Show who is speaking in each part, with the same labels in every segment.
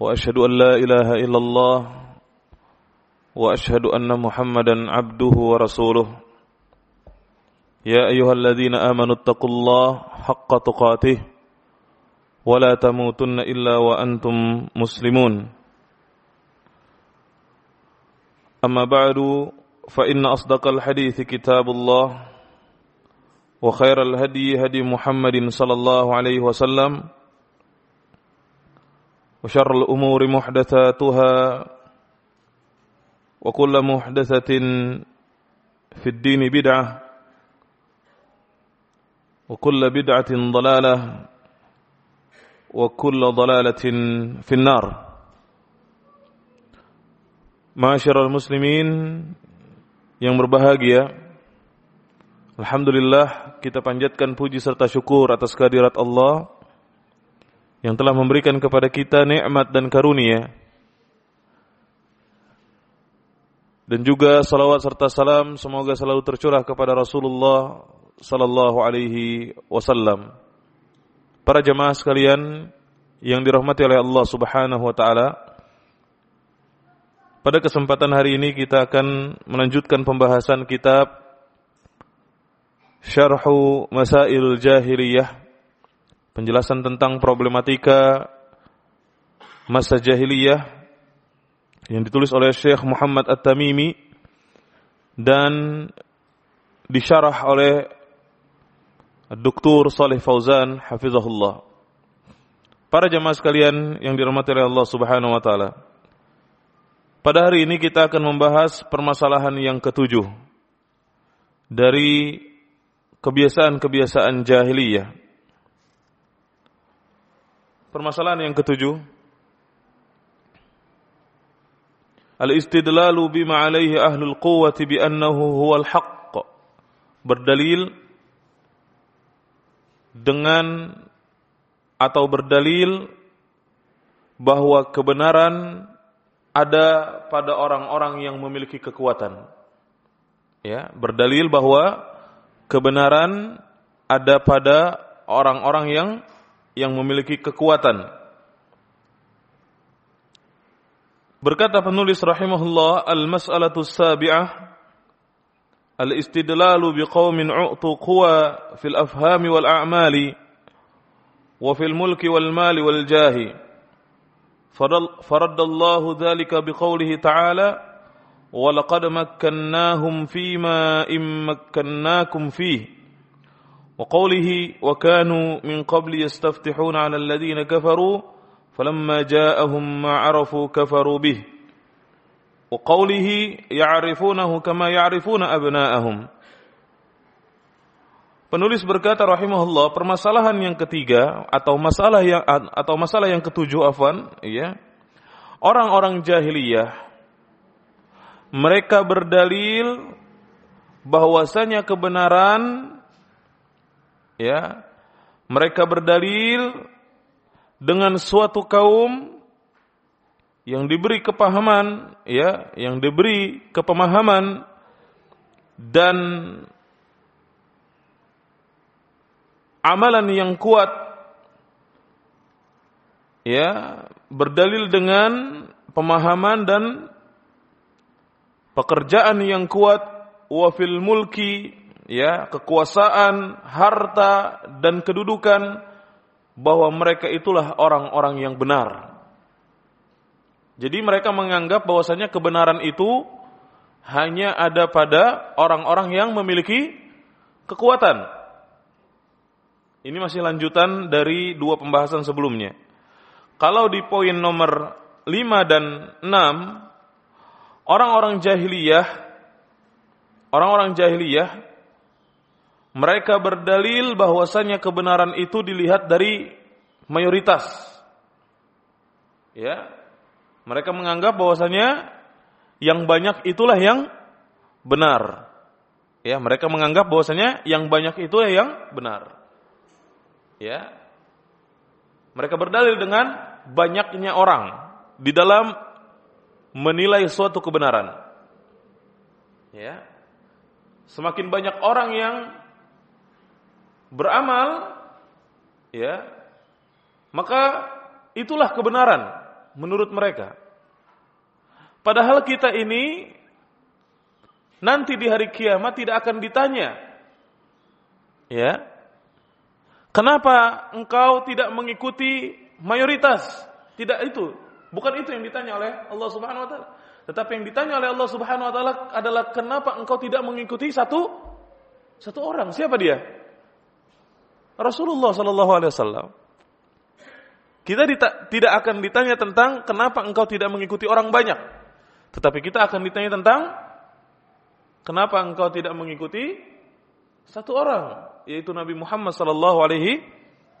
Speaker 1: وأشهد أن لا إله إلا الله وأشهد أن محمدا عبده ورسوله. يا أيها الذين آمنوا اتقوا الله حق تقاته ولا تموتن إلا وأنتم مسلمون. أما بعد فإن أصدق الحديث كتاب الله وخير الهدي هدي محمد صلى الله عليه وسلم. وشر الأمور محدثاتها وكل محدثة في الدين بدعة وكل بدعة ضلالة وكل ضلالة في النار معاشر المسلمين yang berbahagia Alhamdulillah kita panjatkan puji serta syukur atas kehadirat Allah yang telah memberikan kepada kita nikmat dan karunia dan juga salawat serta salam semoga selalu tercurah kepada Rasulullah sallallahu alaihi wasallam. Para jemaah sekalian yang dirahmati oleh Allah Subhanahu wa taala. Pada kesempatan hari ini kita akan melanjutkan pembahasan kitab Syarhu Masail Jahiliyah penjelasan tentang problematika masa jahiliyah yang ditulis oleh Syekh Muhammad At-Tamimi dan disyarah oleh Dr. Saleh Fauzan hafizahullah. Para jemaah sekalian yang dirahmati oleh Allah Subhanahu wa taala. Pada hari ini kita akan membahas permasalahan yang ketujuh dari kebiasaan-kebiasaan jahiliyah. Permasalahan yang ketujuh Al-istidlalu bima alaihi ahlul quwwati bi annahu huwal haqq berdalil dengan atau berdalil bahwa kebenaran ada pada orang-orang yang memiliki kekuatan. Ya, berdalil bahwa kebenaran ada pada orang-orang yang yang memiliki kekuatan. Berkata penulis rahimahullah al-mas'alatu sabi'ah al-istidlalu biqaumin u'tu quwa fil afhami wal a'mali wa fil mulki wal mali wal jahi. فرد الله ذلك بقوله تعالى ولقد مكناهم فيما إن مكناكم فيه وقوله وكانوا من قبل يستفتحون على الذين كفروا فلما جاءهم ما عرفوا كفروا به وقوله يعرفونه كما يعرفون أبناءهم Penulis berkata rahimahullah permasalahan yang ketiga atau masalah yang atau masalah yang ketujuh afan ya orang-orang jahiliyah mereka berdalil bahwasanya kebenaran ya. Mereka berdalil dengan suatu kaum yang diberi kepahaman ya yang diberi kepemahaman dan amalan yang kuat ya berdalil dengan pemahaman dan pekerjaan yang kuat wafil mulki ya kekuasaan harta dan kedudukan bahwa mereka itulah orang-orang yang benar jadi mereka menganggap bahwasanya kebenaran itu hanya ada pada orang-orang yang memiliki kekuatan ini masih lanjutan dari dua pembahasan sebelumnya. Kalau di poin nomor 5 dan 6, orang-orang jahiliyah, orang-orang jahiliyah, mereka berdalil bahwasanya kebenaran itu dilihat dari mayoritas. Ya. Mereka menganggap bahwasanya yang banyak itulah yang benar. Ya, mereka menganggap bahwasanya yang banyak itulah yang benar. Ya. Mereka berdalil dengan banyaknya orang di dalam menilai suatu kebenaran. Ya. Semakin banyak orang yang beramal ya, maka itulah kebenaran menurut mereka. Padahal kita ini nanti di hari kiamat tidak akan ditanya. Ya. Kenapa engkau tidak mengikuti mayoritas? Tidak itu. Bukan itu yang ditanya oleh Allah Subhanahu wa taala. Tetapi yang ditanya oleh Allah Subhanahu wa taala adalah kenapa engkau tidak mengikuti satu satu orang? Siapa dia? Rasulullah sallallahu alaihi wasallam. Kita tidak akan ditanya tentang kenapa engkau tidak mengikuti orang banyak. Tetapi kita akan ditanya tentang kenapa engkau tidak mengikuti satu orang, yaitu Nabi Muhammad sallallahu alaihi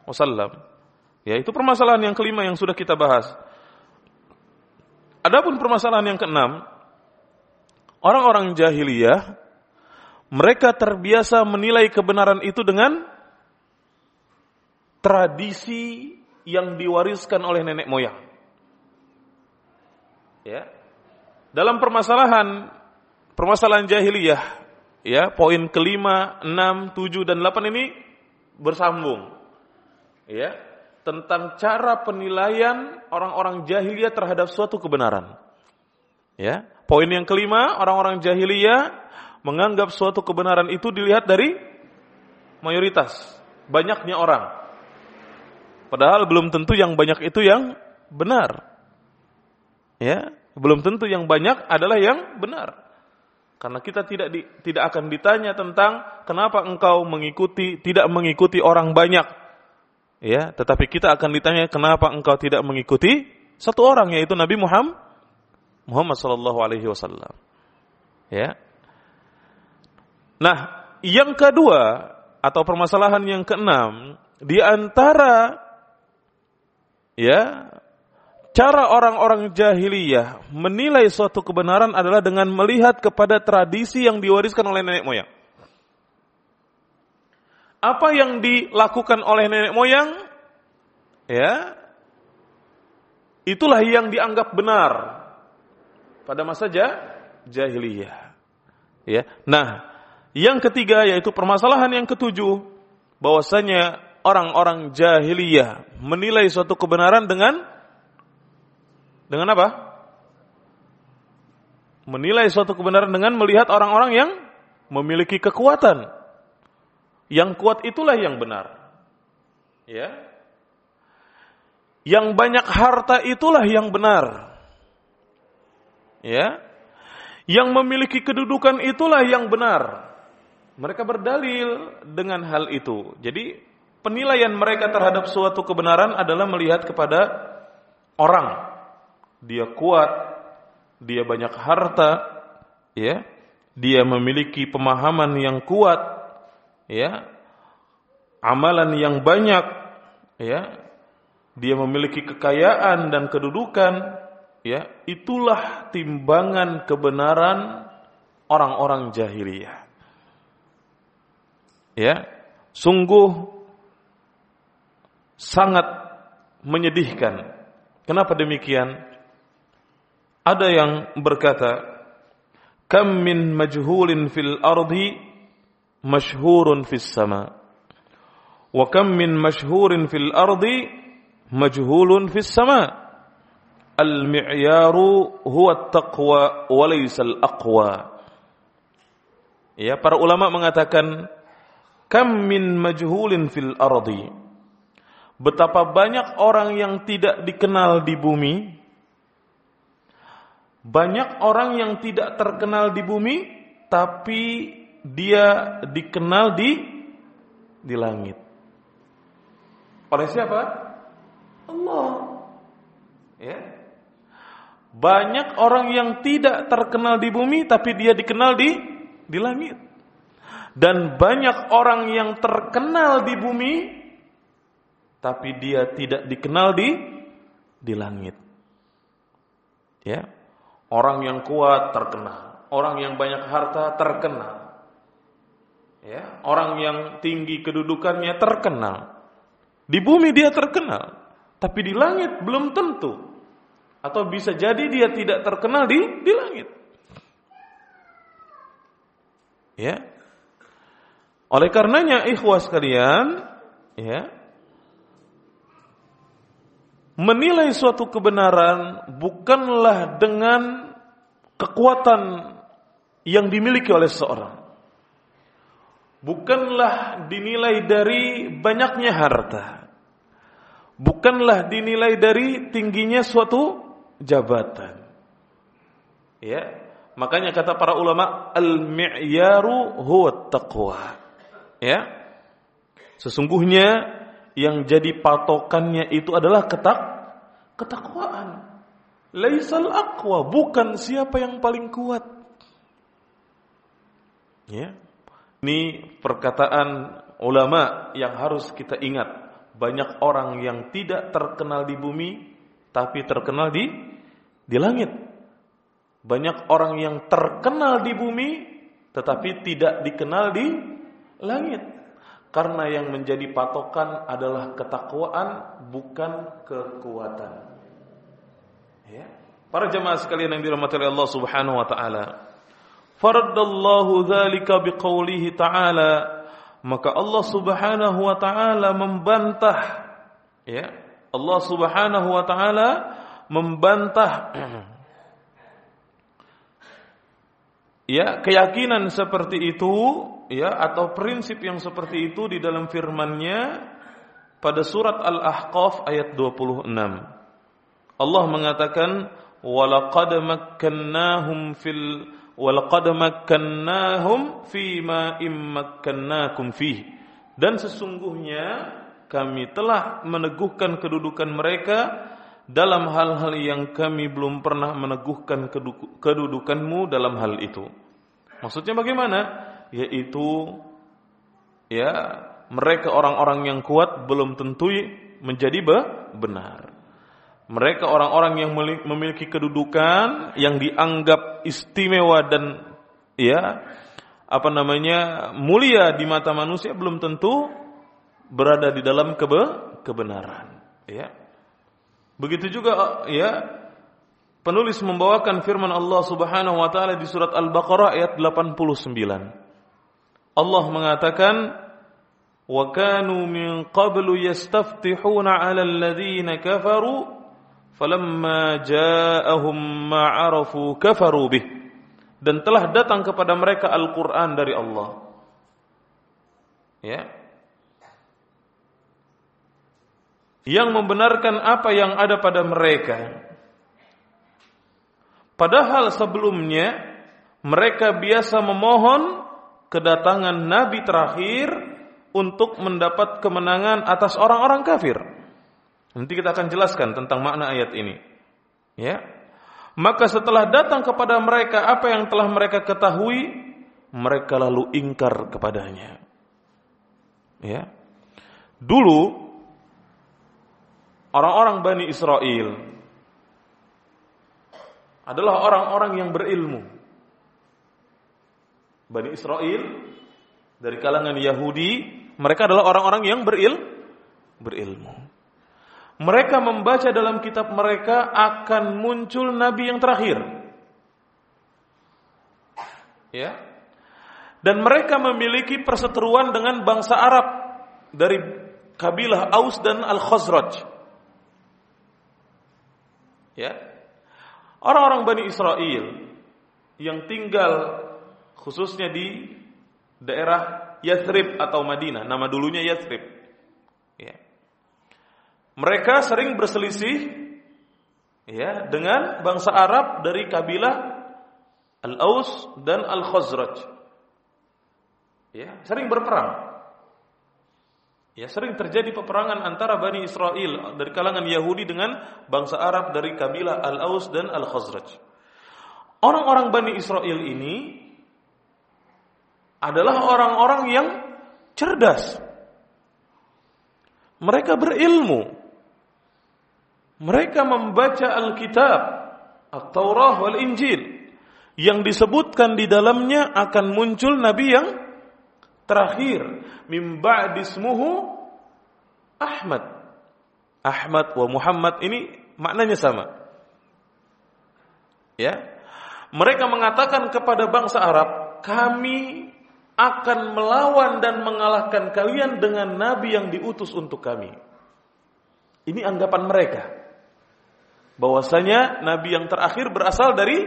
Speaker 1: wasallam. Ya, itu permasalahan yang kelima yang sudah kita bahas. Adapun permasalahan yang keenam, orang-orang jahiliyah mereka terbiasa menilai kebenaran itu dengan tradisi yang diwariskan oleh nenek moyang. Ya. Dalam permasalahan permasalahan jahiliyah, ya, poin kelima, enam, tujuh dan delapan ini bersambung. Ya, tentang cara penilaian orang-orang jahiliyah terhadap suatu kebenaran. Ya, poin yang kelima, orang-orang jahiliyah menganggap suatu kebenaran itu dilihat dari mayoritas, banyaknya orang. Padahal belum tentu yang banyak itu yang benar. Ya, belum tentu yang banyak adalah yang benar. Karena kita tidak di, tidak akan ditanya tentang kenapa engkau mengikuti tidak mengikuti orang banyak Ya, tetapi kita akan ditanya kenapa engkau tidak mengikuti satu orang yaitu Nabi Muhammad Muhammad sallallahu alaihi wasallam. Ya. Nah, yang kedua atau permasalahan yang keenam di antara ya cara orang-orang jahiliyah menilai suatu kebenaran adalah dengan melihat kepada tradisi yang diwariskan oleh nenek moyang apa yang dilakukan oleh nenek moyang, ya, itulah yang dianggap benar pada masa jahiliyah. Ya. Nah, yang ketiga yaitu permasalahan yang ketujuh, bahwasanya orang-orang jahiliyah menilai suatu kebenaran dengan dengan apa? Menilai suatu kebenaran dengan melihat orang-orang yang memiliki kekuatan. Yang kuat itulah yang benar. Ya. Yang banyak harta itulah yang benar. Ya. Yang memiliki kedudukan itulah yang benar. Mereka berdalil dengan hal itu. Jadi penilaian mereka terhadap suatu kebenaran adalah melihat kepada orang. Dia kuat, dia banyak harta, ya. Dia memiliki pemahaman yang kuat, ya. Amalan yang banyak ya. Dia memiliki kekayaan dan kedudukan ya. Itulah timbangan kebenaran orang-orang jahiliyah. Ya. Sungguh sangat menyedihkan. Kenapa demikian? Ada yang berkata kam min majhulin fil ardi masyhurun fis sama. Wa kam min masyhurin fil ardi majhulun fis sama. Al mi'yaru huwa at-taqwa wa laysa al-aqwa ya para ulama mengatakan kam min majhulin fil ardi betapa banyak orang yang tidak dikenal di bumi banyak orang yang tidak terkenal di bumi tapi dia dikenal di di langit. Oleh siapa? Allah. Ya. Banyak orang yang tidak terkenal di bumi tapi dia dikenal di di langit. Dan banyak orang yang terkenal di bumi tapi dia tidak dikenal di di langit. Ya. Orang yang kuat terkenal, orang yang banyak harta terkenal. Ya, orang yang tinggi kedudukannya terkenal. Di bumi dia terkenal, tapi di langit belum tentu. Atau bisa jadi dia tidak terkenal di di langit. Ya. Oleh karenanya ikhwas sekalian, ya, menilai suatu kebenaran bukanlah dengan kekuatan yang dimiliki oleh seorang. Bukanlah dinilai dari banyaknya harta. Bukanlah dinilai dari tingginya suatu jabatan. Ya, makanya kata para ulama al-mi'yaru huwa taqwa. Ya. Sesungguhnya yang jadi patokannya itu adalah ketak ketakwaan. Laisal aqwa, bukan siapa yang paling kuat. Ya. Ini perkataan ulama yang harus kita ingat. Banyak orang yang tidak terkenal di bumi tapi terkenal di di langit. Banyak orang yang terkenal di bumi tetapi tidak dikenal di langit. Karena yang menjadi patokan adalah ketakwaan bukan kekuatan. Ya. Para jemaah sekalian yang dirahmati Allah Subhanahu wa taala. Faradallahu dzalika biqaulihi ta'ala maka Allah Subhanahu wa taala membantah ya Allah Subhanahu wa taala membantah ya keyakinan seperti itu ya atau prinsip yang seperti itu di dalam firman-Nya pada surat Al-Ahqaf ayat 26. Allah mengatakan walaqad makkannahum fil walaqad makkannahum fima immakkannakum fih. Dan sesungguhnya kami telah meneguhkan kedudukan mereka dalam hal-hal yang kami belum pernah meneguhkan kedudukanmu dalam hal itu. Maksudnya bagaimana? yaitu ya mereka orang-orang yang kuat belum tentu menjadi benar. Mereka orang-orang yang memiliki kedudukan yang dianggap istimewa dan ya apa namanya mulia di mata manusia belum tentu berada di dalam kebe kebenaran. Ya. Begitu juga ya penulis membawakan firman Allah Subhanahu wa taala di surat Al-Baqarah ayat 89. Allah mengatakan wa kanu min qablu yastaftihuna 'ala alladhina kafaru falamma ja'ahum ma 'arafu kafaru bih. Dan telah datang kepada mereka Al-Qur'an dari Allah. Ya yang membenarkan apa yang ada pada mereka padahal sebelumnya mereka biasa memohon kedatangan nabi terakhir untuk mendapat kemenangan atas orang-orang kafir. Nanti kita akan jelaskan tentang makna ayat ini. Ya. Maka setelah datang kepada mereka apa yang telah mereka ketahui, mereka lalu ingkar kepadanya. Ya. Dulu orang-orang Bani Israel adalah orang-orang yang berilmu. Bani Israel dari kalangan Yahudi, mereka adalah orang-orang yang beril berilmu. Mereka membaca dalam kitab mereka akan muncul nabi yang terakhir. Ya. Dan mereka memiliki perseteruan dengan bangsa Arab dari kabilah Aus dan Al-Khazraj. Ya. Orang-orang Bani Israel yang tinggal khususnya di daerah Yathrib atau Madinah, nama dulunya Yathrib. Ya. Mereka sering berselisih ya dengan bangsa Arab dari kabilah Al-Aus dan Al-Khazraj. Ya, sering berperang. Ya, sering terjadi peperangan antara Bani Israel dari kalangan Yahudi dengan bangsa Arab dari kabilah Al-Aus dan Al-Khazraj. Orang-orang Bani Israel ini adalah orang-orang yang cerdas. Mereka berilmu. Mereka membaca Alkitab At-Taurah wal Injil yang disebutkan di dalamnya akan muncul nabi yang terakhir mim ba'dismuhu Ahmad. Ahmad wa Muhammad ini maknanya sama. Ya. Mereka mengatakan kepada bangsa Arab, kami akan melawan dan mengalahkan kalian dengan nabi yang diutus untuk kami. Ini anggapan mereka. Bahwasanya nabi yang terakhir berasal dari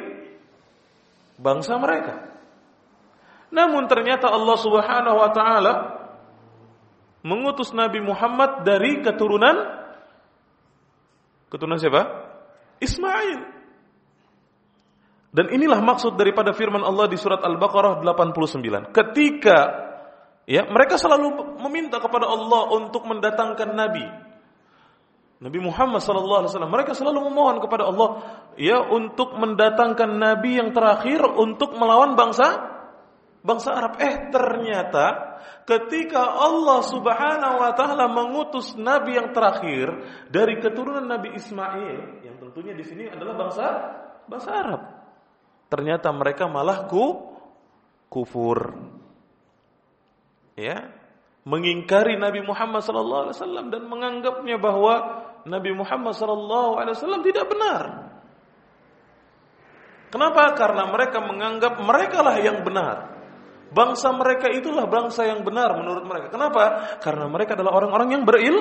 Speaker 1: bangsa mereka. Namun ternyata Allah Subhanahu wa taala mengutus Nabi Muhammad dari keturunan keturunan siapa? Ismail. Dan inilah maksud daripada firman Allah di surat Al-Baqarah 89. Ketika ya mereka selalu meminta kepada Allah untuk mendatangkan nabi. Nabi Muhammad sallallahu alaihi wasallam mereka selalu memohon kepada Allah ya untuk mendatangkan nabi yang terakhir untuk melawan bangsa bangsa Arab. Eh ternyata ketika Allah Subhanahu wa taala mengutus nabi yang terakhir dari keturunan Nabi Ismail yang tentunya di sini adalah bangsa bangsa Arab. Ternyata mereka malah ku kufur. Ya, mengingkari Nabi Muhammad sallallahu alaihi wasallam dan menganggapnya bahwa Nabi Muhammad sallallahu alaihi wasallam tidak benar. Kenapa? Karena mereka menganggap merekalah yang benar. Bangsa mereka itulah bangsa yang benar menurut mereka. Kenapa? Karena mereka adalah orang-orang yang beril,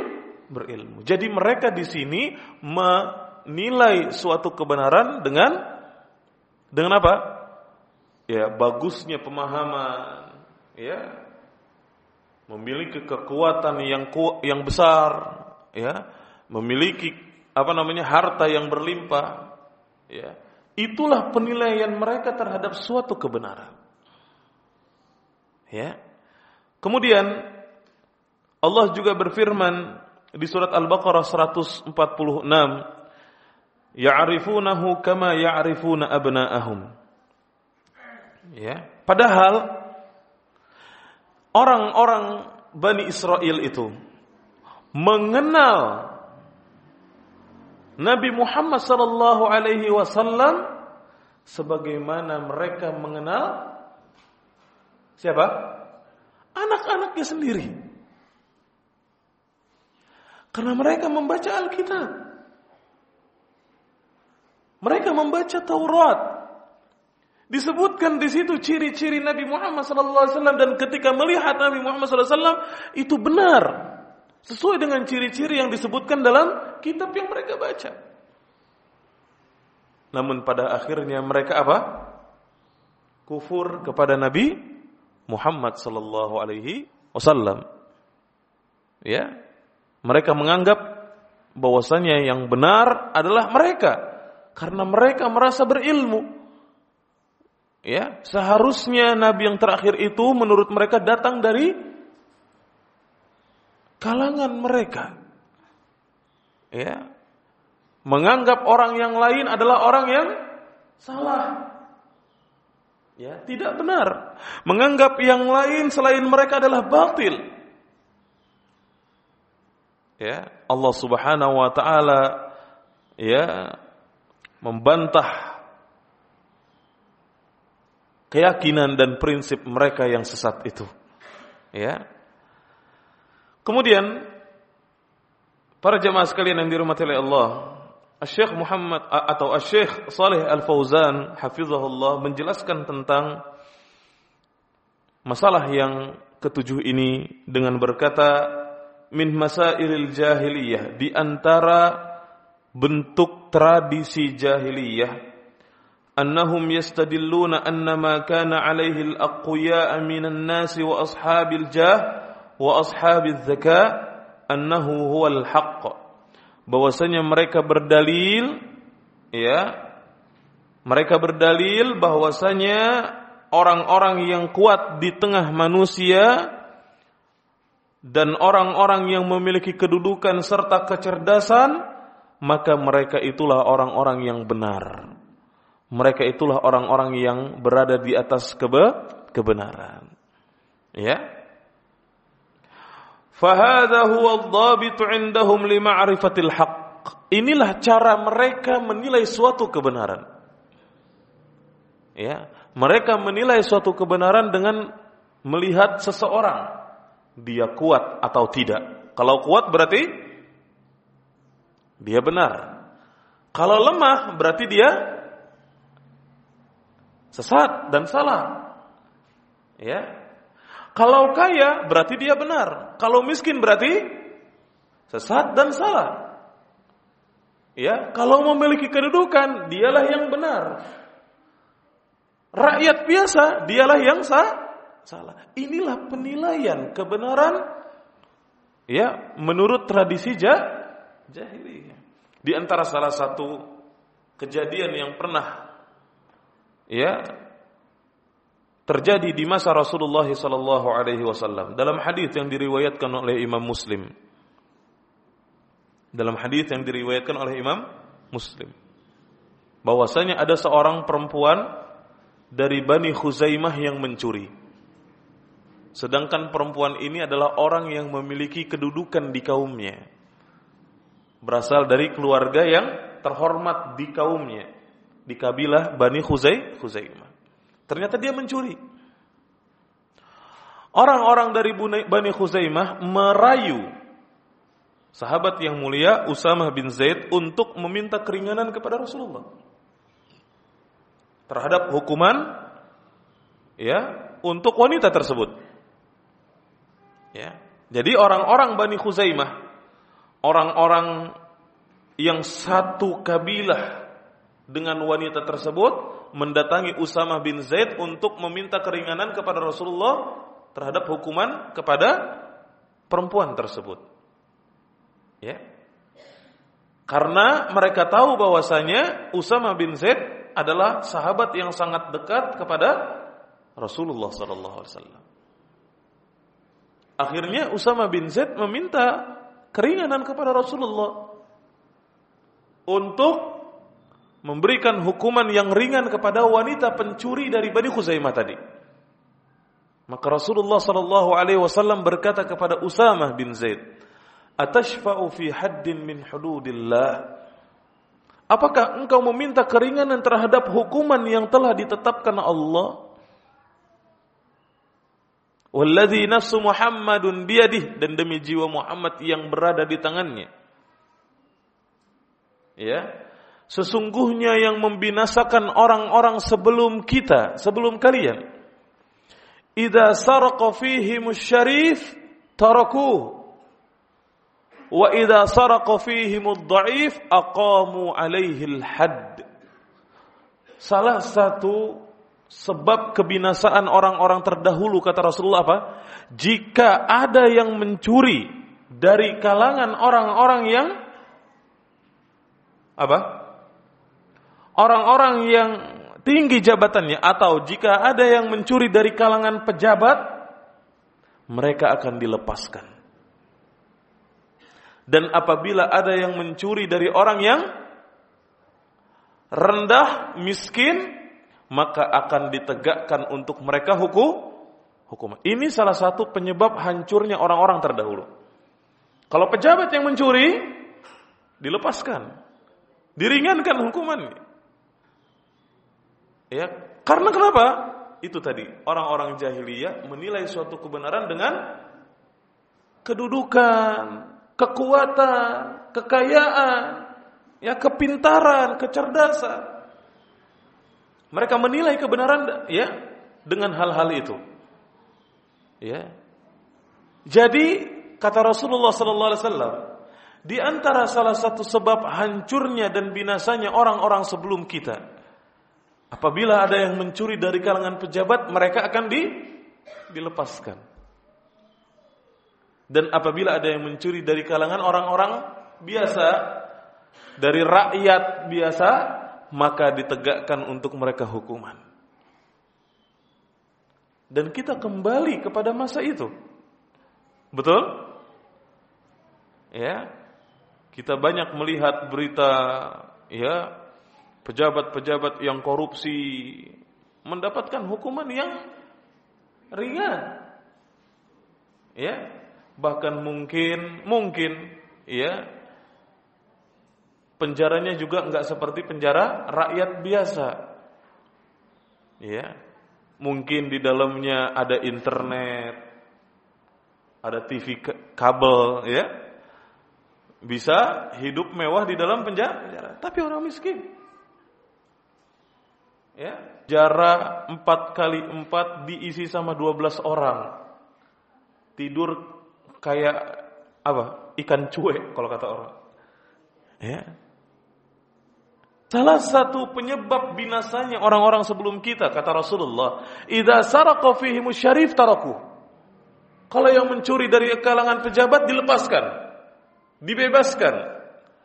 Speaker 1: berilmu. Jadi mereka di sini menilai suatu kebenaran dengan dengan apa? Ya, bagusnya pemahaman, ya. Memiliki kekuatan yang ku, yang besar, ya. Memiliki apa namanya? harta yang berlimpah, ya. Itulah penilaian mereka terhadap suatu kebenaran. Ya. Kemudian Allah juga berfirman di surat Al-Baqarah 146, "Ya'rifunahu kama ya'rifuna abna'ahum." Ya, padahal orang-orang Bani Israel itu mengenal Nabi Muhammad sallallahu alaihi wasallam sebagaimana mereka mengenal Siapa? Anak-anaknya sendiri. Karena mereka membaca Alkitab. Mereka membaca Taurat. Disebutkan di situ ciri-ciri Nabi Muhammad SAW dan ketika melihat Nabi Muhammad SAW itu benar sesuai dengan ciri-ciri yang disebutkan dalam kitab yang mereka baca. Namun pada akhirnya mereka apa? Kufur kepada Nabi Muhammad sallallahu alaihi wasallam. Ya. Mereka menganggap bahwasanya yang benar adalah mereka karena mereka merasa berilmu. Ya, seharusnya nabi yang terakhir itu menurut mereka datang dari kalangan mereka. Ya. Menganggap orang yang lain adalah orang yang salah. Ya, tidak benar. Menganggap yang lain selain mereka adalah batil. Ya, Allah Subhanahu wa taala ya membantah keyakinan dan prinsip mereka yang sesat itu. Ya. Kemudian para jemaah sekalian yang dirahmati oleh Allah, Syekh Muhammad atau Syekh Saleh Al-Fauzan hafizahullah menjelaskan tentang masalah yang ketujuh ini dengan berkata min masailil jahiliyah di antara bentuk tradisi jahiliyah annahum yastadilluna anna ma kana alaihi al-aqwiya minan nasi wa ashabil jah wa ashabil zaka annahu huwal haqq bahwasanya mereka berdalil ya mereka berdalil bahwasanya orang-orang yang kuat di tengah manusia dan orang-orang yang memiliki kedudukan serta kecerdasan maka mereka itulah orang-orang yang benar. Mereka itulah orang-orang yang berada di atas kebe kebenaran. Ya Huwa dhabitu indahum lima'rifatil haqq. Inilah cara mereka menilai suatu kebenaran. Ya, mereka menilai suatu kebenaran dengan melihat seseorang dia kuat atau tidak. Kalau kuat berarti dia benar. Kalau lemah berarti dia sesat dan salah. Ya. Kalau kaya berarti dia benar. Kalau miskin berarti sesat dan salah. Ya, kalau memiliki kedudukan dialah yang benar. Rakyat biasa dialah yang sah, salah. Inilah penilaian kebenaran ya menurut tradisi jah. Di antara salah satu kejadian yang pernah ya terjadi di masa Rasulullah sallallahu alaihi wasallam dalam hadis yang diriwayatkan oleh Imam Muslim. Dalam hadis yang diriwayatkan oleh Imam Muslim bahwasanya ada seorang perempuan dari Bani Khuzaimah yang mencuri. Sedangkan perempuan ini adalah orang yang memiliki kedudukan di kaumnya. Berasal dari keluarga yang terhormat di kaumnya. Di kabilah Bani Khuzai, Khuzaimah. Ternyata dia mencuri. Orang-orang dari Bani Khuzaimah merayu sahabat yang mulia Usamah bin Zaid untuk meminta keringanan kepada Rasulullah terhadap hukuman ya untuk wanita tersebut. Ya. Jadi orang-orang Bani Khuzaimah, orang-orang yang satu kabilah dengan wanita tersebut mendatangi Usama bin Zaid untuk meminta keringanan kepada Rasulullah terhadap hukuman kepada perempuan tersebut. Ya. Karena mereka tahu bahwasanya Usama bin Zaid adalah sahabat yang sangat dekat kepada Rasulullah sallallahu alaihi wasallam. Akhirnya Usama bin Zaid meminta keringanan kepada Rasulullah untuk memberikan hukuman yang ringan kepada wanita pencuri dari Bani Khuzaimah tadi. Maka Rasulullah sallallahu alaihi wasallam berkata kepada Usamah bin Zaid, "Atashfa'u fi haddin min hududillah?" Apakah engkau meminta keringanan terhadap hukuman yang telah ditetapkan Allah? Walladhi nafsu Muhammadun biyadih dan demi jiwa Muhammad yang berada di tangannya. Ya, Sesungguhnya yang membinasakan orang-orang sebelum kita, sebelum kalian. Idza saraqa fihim syarif tarakuh. Wa idza saraqa aqamu alaihi al-hadd. Salah satu sebab kebinasaan orang-orang terdahulu kata Rasulullah apa? Jika ada yang mencuri dari kalangan orang-orang yang apa? Orang-orang yang tinggi jabatannya atau jika ada yang mencuri dari kalangan pejabat mereka akan dilepaskan. Dan apabila ada yang mencuri dari orang yang rendah, miskin, maka akan ditegakkan untuk mereka hukum hukum. Ini salah satu penyebab hancurnya orang-orang terdahulu. Kalau pejabat yang mencuri dilepaskan, diringankan hukumannya. Ya, karena kenapa? Itu tadi, orang-orang jahiliyah menilai suatu kebenaran dengan kedudukan, kekuatan, kekayaan, ya kepintaran, kecerdasan. Mereka menilai kebenaran ya dengan hal-hal itu. Ya. Jadi kata Rasulullah sallallahu alaihi wasallam, di antara salah satu sebab hancurnya dan binasanya orang-orang sebelum kita Apabila ada yang mencuri dari kalangan pejabat, mereka akan di, dilepaskan. Dan apabila ada yang mencuri dari kalangan orang-orang biasa, dari rakyat biasa, maka ditegakkan untuk mereka hukuman. Dan kita kembali kepada masa itu. Betul? Ya. Kita banyak melihat berita ya pejabat-pejabat yang korupsi mendapatkan hukuman yang ringan. Ya, bahkan mungkin mungkin ya penjaranya juga nggak seperti penjara rakyat biasa. Ya. Mungkin di dalamnya ada internet, ada TV kabel, ya. Bisa hidup mewah di dalam penjara, tapi orang miskin. Ya, jarak empat kali empat diisi sama dua belas orang. Tidur kayak apa? Ikan cuek kalau kata orang. Ya, Salah satu penyebab binasanya orang-orang sebelum kita kata Rasulullah, "Idza saraqa fihim syarif taraku." Kalau yang mencuri dari kalangan pejabat dilepaskan, dibebaskan,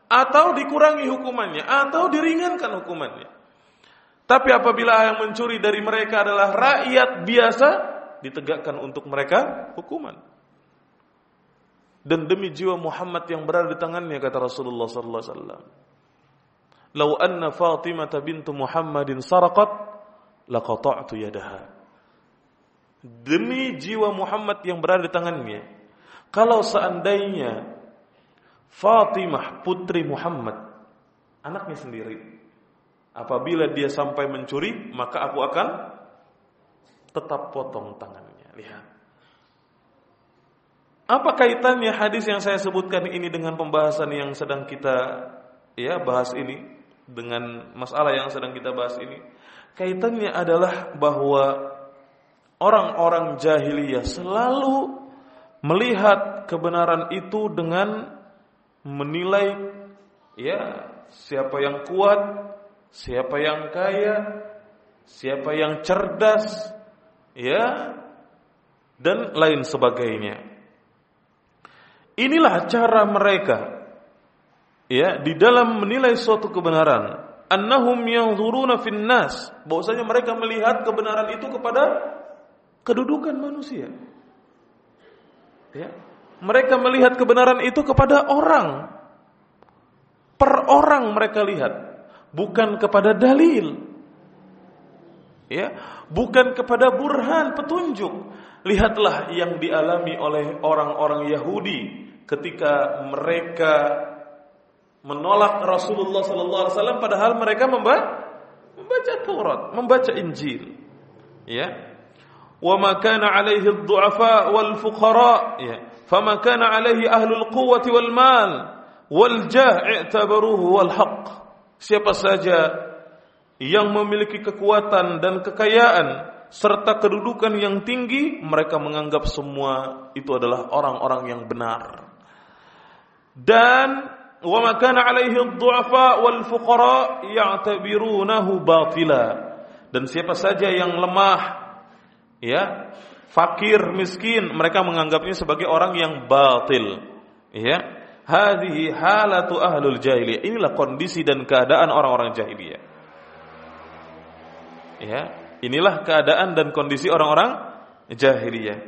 Speaker 1: atau dikurangi hukumannya, atau diringankan hukumannya. Tapi apabila yang mencuri dari mereka adalah rakyat biasa, ditegakkan untuk mereka hukuman. Dan demi jiwa Muhammad yang berada di tangannya kata Rasulullah sallallahu alaihi wasallam "Lau anna Fatimah bintu Muhammadin saraqat laqata'tu yadaha." Demi jiwa Muhammad yang berada di tangannya, kalau seandainya Fatimah putri Muhammad, anaknya sendiri, apabila dia sampai mencuri, maka aku akan tetap potong tangannya. Lihat. Apa kaitannya hadis yang saya sebutkan ini dengan pembahasan yang sedang kita ya bahas ini? dengan masalah yang sedang kita bahas ini kaitannya adalah bahwa orang-orang jahiliyah selalu melihat kebenaran itu dengan menilai ya siapa yang kuat, siapa yang kaya, siapa yang cerdas, ya dan lain sebagainya. Inilah cara mereka ya di dalam menilai suatu kebenaran. Annahum yanzuruna fin nas. Bahwasanya mereka melihat kebenaran itu kepada kedudukan manusia. Ya mereka melihat kebenaran itu kepada orang. Per orang mereka lihat bukan kepada dalil ya bukan kepada burhan petunjuk lihatlah yang dialami oleh orang-orang Yahudi ketika mereka menolak Rasulullah sallallahu alaihi wasallam padahal mereka membaca Taurat, membaca Injil. Ya. Wa ma kana alaihi ad-du'afa wal fuqara, ya. Fama kana alaihi ahlul quwwati wal mal wal jah i'tabaruhu wal haqq. Siapa saja yang memiliki kekuatan dan kekayaan serta kedudukan yang tinggi, mereka menganggap semua itu adalah orang-orang yang benar. Dan wa ma kana alaihi ad-du'afa wal fuqara ya'tabirunahu batila dan siapa saja yang lemah ya fakir miskin mereka menganggapnya sebagai orang yang batil ya hadhihi halatu ahlul jahiliyah inilah kondisi dan keadaan orang-orang jahiliyah ya inilah keadaan dan kondisi orang-orang jahiliyah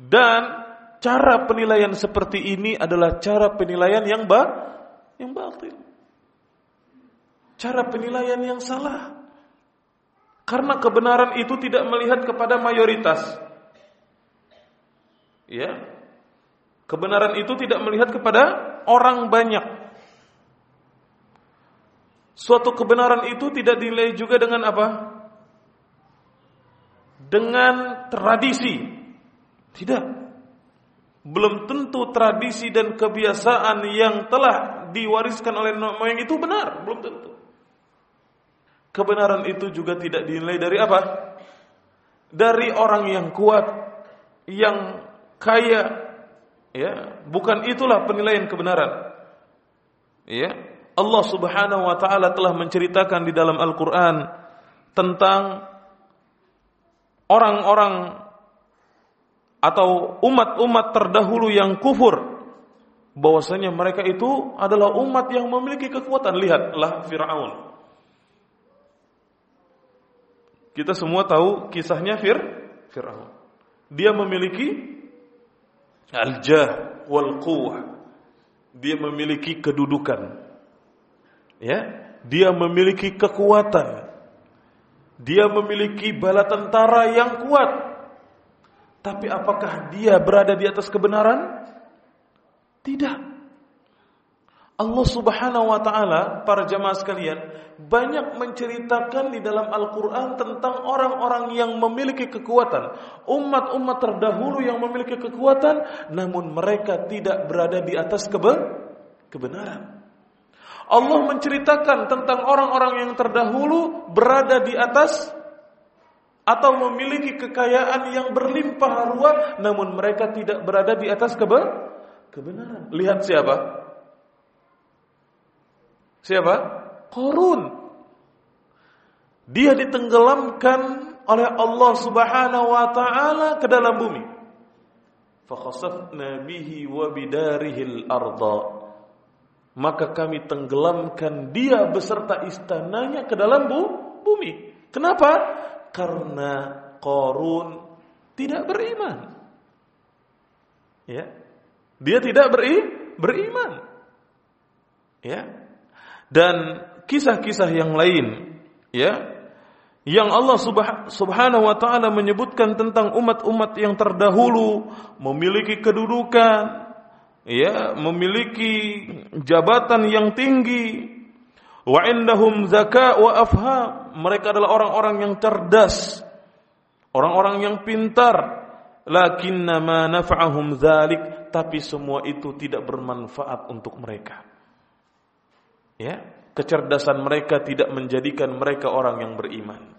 Speaker 1: dan cara penilaian seperti ini adalah cara penilaian yang ba yang batil. Cara penilaian yang salah. Karena kebenaran itu tidak melihat kepada mayoritas. Ya. Kebenaran itu tidak melihat kepada orang banyak. Suatu kebenaran itu tidak dinilai juga dengan apa? Dengan tradisi. Tidak belum tentu tradisi dan kebiasaan yang telah diwariskan oleh moyang itu benar, belum tentu. Kebenaran itu juga tidak dinilai dari apa? Dari orang yang kuat, yang kaya, ya, bukan itulah penilaian kebenaran. Ya, Allah Subhanahu wa taala telah menceritakan di dalam Al-Qur'an tentang orang-orang atau umat-umat terdahulu yang kufur. Bahwasanya mereka itu adalah umat yang memiliki kekuatan. Lihatlah Firaun. Kita semua tahu kisahnya Fir Firaun. Dia memiliki al-jah wal quwwah dia memiliki kedudukan ya dia memiliki kekuatan dia memiliki bala tentara yang kuat tapi apakah dia berada di atas kebenaran? Tidak. Allah Subhanahu wa taala para jamaah sekalian banyak menceritakan di dalam Al-Qur'an tentang orang-orang yang memiliki kekuatan, umat-umat terdahulu yang memiliki kekuatan namun mereka tidak berada di atas kebe kebenaran. Allah menceritakan tentang orang-orang yang terdahulu berada di atas atau memiliki kekayaan yang berlimpah ruah namun mereka tidak berada di atas kebe kebenaran. Lihat siapa? Siapa? Korun. Dia ditenggelamkan oleh Allah Subhanahu wa taala ke dalam bumi. Fakhasafna bihi wa bidarihil arda. Maka kami tenggelamkan dia beserta istananya ke dalam bumi. Kenapa? Karena Korun tidak beriman. Ya. Dia tidak beri, beriman. Ya dan kisah-kisah yang lain ya yang Allah Subhanahu wa taala menyebutkan tentang umat-umat yang terdahulu memiliki kedudukan ya memiliki jabatan yang tinggi wa indahum zaka wa afham mereka adalah orang-orang yang cerdas orang-orang yang pintar. Lakinna ma nafa'ahum dzalik tapi semua itu tidak bermanfaat untuk mereka Ya, kecerdasan mereka tidak menjadikan mereka orang yang beriman.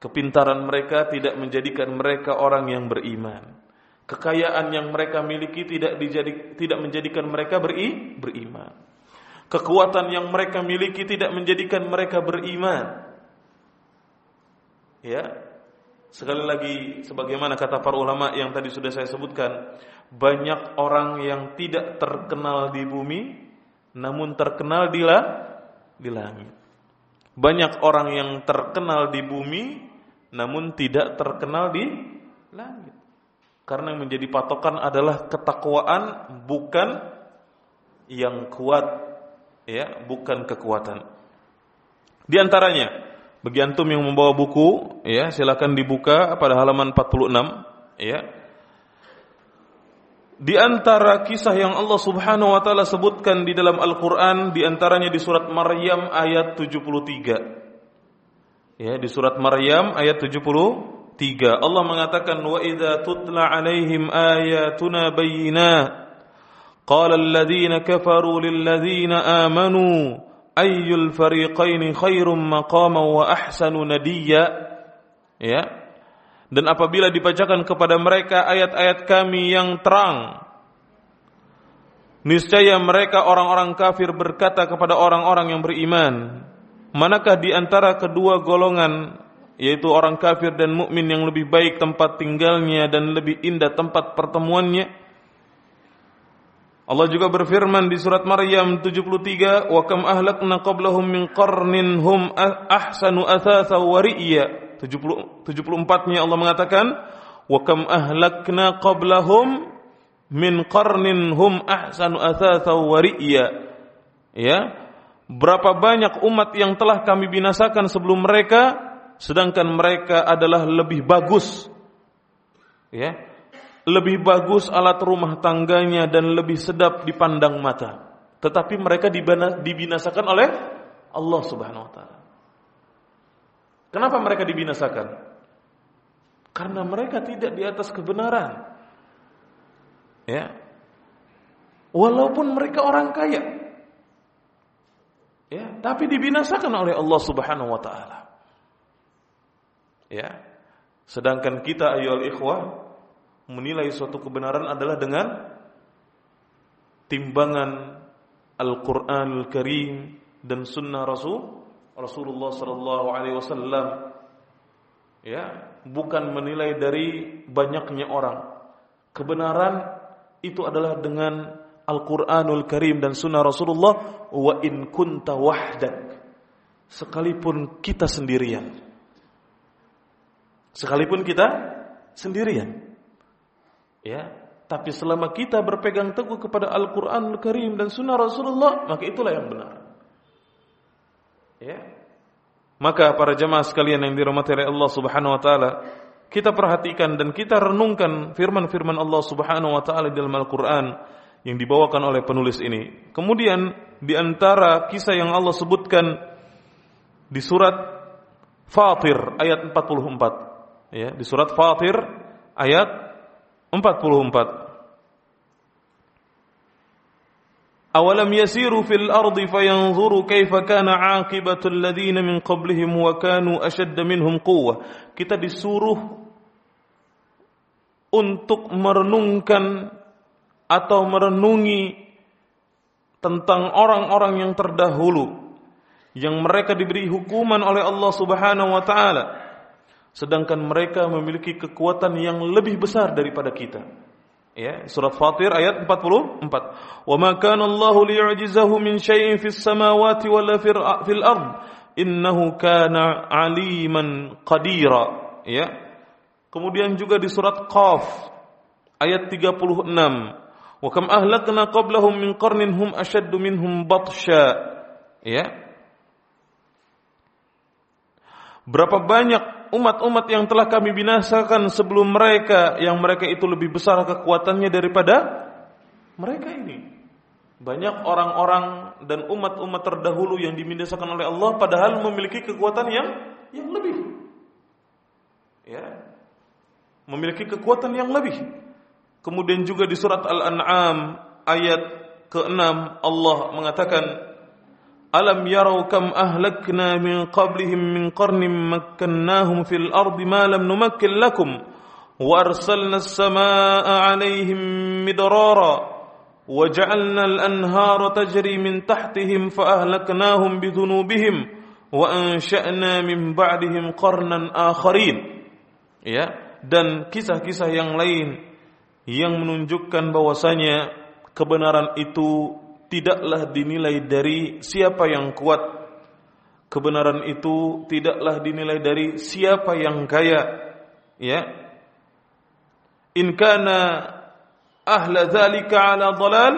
Speaker 1: Kepintaran mereka tidak menjadikan mereka orang yang beriman. Kekayaan yang mereka miliki tidak dijadi, tidak menjadikan mereka beri, beriman. Kekuatan yang mereka miliki tidak menjadikan mereka beriman. Ya. Sekali lagi sebagaimana kata para ulama yang tadi sudah saya sebutkan, banyak orang yang tidak terkenal di bumi namun terkenal di, la, di langit. Banyak orang yang terkenal di bumi namun tidak terkenal di langit. Karena yang menjadi patokan adalah ketakwaan bukan yang kuat ya, bukan kekuatan. Di antaranya bagi antum yang membawa buku ya, silakan dibuka pada halaman 46 ya. Di antara kisah yang Allah Subhanahu wa taala sebutkan di dalam Al-Qur'an di antaranya di surat Maryam ayat 73. Ya, di surat Maryam ayat 73 Allah mengatakan wa idza tutla alaihim ayatuna bayyinat qala alladhina kafaru lil ladzina amanu ayyul fariqaini khairum maqama wa ahsanu nadiya ya dan apabila dibacakan kepada mereka ayat-ayat kami yang terang, niscaya mereka orang-orang kafir berkata kepada orang-orang yang beriman, manakah di antara kedua golongan yaitu orang kafir dan mukmin yang lebih baik tempat tinggalnya dan lebih indah tempat pertemuannya? Allah juga berfirman di surat Maryam 73, "Wa kam ahlakna qablahum min qarnin hum ahsanu athatha wa ri'ya." 74-nya Allah mengatakan wa kam ahlakna qablahum min qarnin hum ahsanu athatha wa ya berapa banyak umat yang telah kami binasakan sebelum mereka sedangkan mereka adalah lebih bagus. Ya lebih bagus alat rumah tangganya dan lebih sedap dipandang mata. Tetapi mereka dibinasakan oleh Allah Subhanahu wa taala Kenapa mereka dibinasakan? Karena mereka tidak di atas kebenaran. Ya. Walaupun mereka orang kaya. Ya, tapi dibinasakan oleh Allah Subhanahu wa taala. Ya. Sedangkan kita ayyuhal ikhwah menilai suatu kebenaran adalah dengan timbangan Al-Qur'anul Karim dan sunnah Rasul Rasulullah sallallahu alaihi wasallam ya, bukan menilai dari banyaknya orang. Kebenaran itu adalah dengan Al-Qur'anul Karim dan sunnah Rasulullah wa in kunta wahdak. Sekalipun kita sendirian. Sekalipun kita sendirian. Ya, tapi selama kita berpegang teguh kepada Al-Qur'anul Karim dan sunnah Rasulullah, maka itulah yang benar. Ya. Maka para jemaah sekalian yang dirahmati oleh Allah Subhanahu wa taala, kita perhatikan dan kita renungkan firman-firman Allah Subhanahu wa taala dalam Al-Qur'an yang dibawakan oleh penulis ini. Kemudian di antara kisah yang Allah sebutkan di surat Fatir ayat 44 ya, di surat Fatir ayat 44 أولم يسيروا في الأرض فينظروا كيف كان عاقبة الذين من قبلهم وكانوا أشد منهم قوة kita disuruh untuk merenungkan atau merenungi tentang orang-orang yang terdahulu yang mereka diberi hukuman oleh Allah Subhanahu wa taala sedangkan mereka memiliki kekuatan yang lebih besar daripada kita Ya, surat Fatir ayat 44. Wa ma kana Allahu liyu'jizahu min syai'in fis samawati wala fil ard. Innahu kana aliman qadira. Ya. Kemudian juga di surat Qaf ayat 36. Wa kam ahlakna qablahum min qarnin hum ashaddu minhum batsha. Ya. Berapa banyak umat-umat yang telah kami binasakan sebelum mereka yang mereka itu lebih besar kekuatannya daripada mereka ini. Banyak orang-orang dan umat-umat terdahulu yang dibinasakan oleh Allah padahal memiliki kekuatan yang yang lebih. Ya. Memiliki kekuatan yang lebih. Kemudian juga di surat Al-An'am ayat ke-6 Allah mengatakan ألم يروا كم أهلكنا من قبلهم من قرن مكناهم في الأرض ما لم نمكن لكم وأرسلنا السماء عليهم مدرارا وجعلنا الأنهار تجري من تحتهم فأهلكناهم بذنوبهم وأنشأنا من بعدهم قرنا آخرين. يا dan kisah-kisah yang lain yang menunjukkan bahwasanya kebenaran itu tidaklah dinilai dari siapa yang kuat. Kebenaran itu tidaklah dinilai dari siapa yang kaya. Ya. In kana ahla dzalika ala dhalal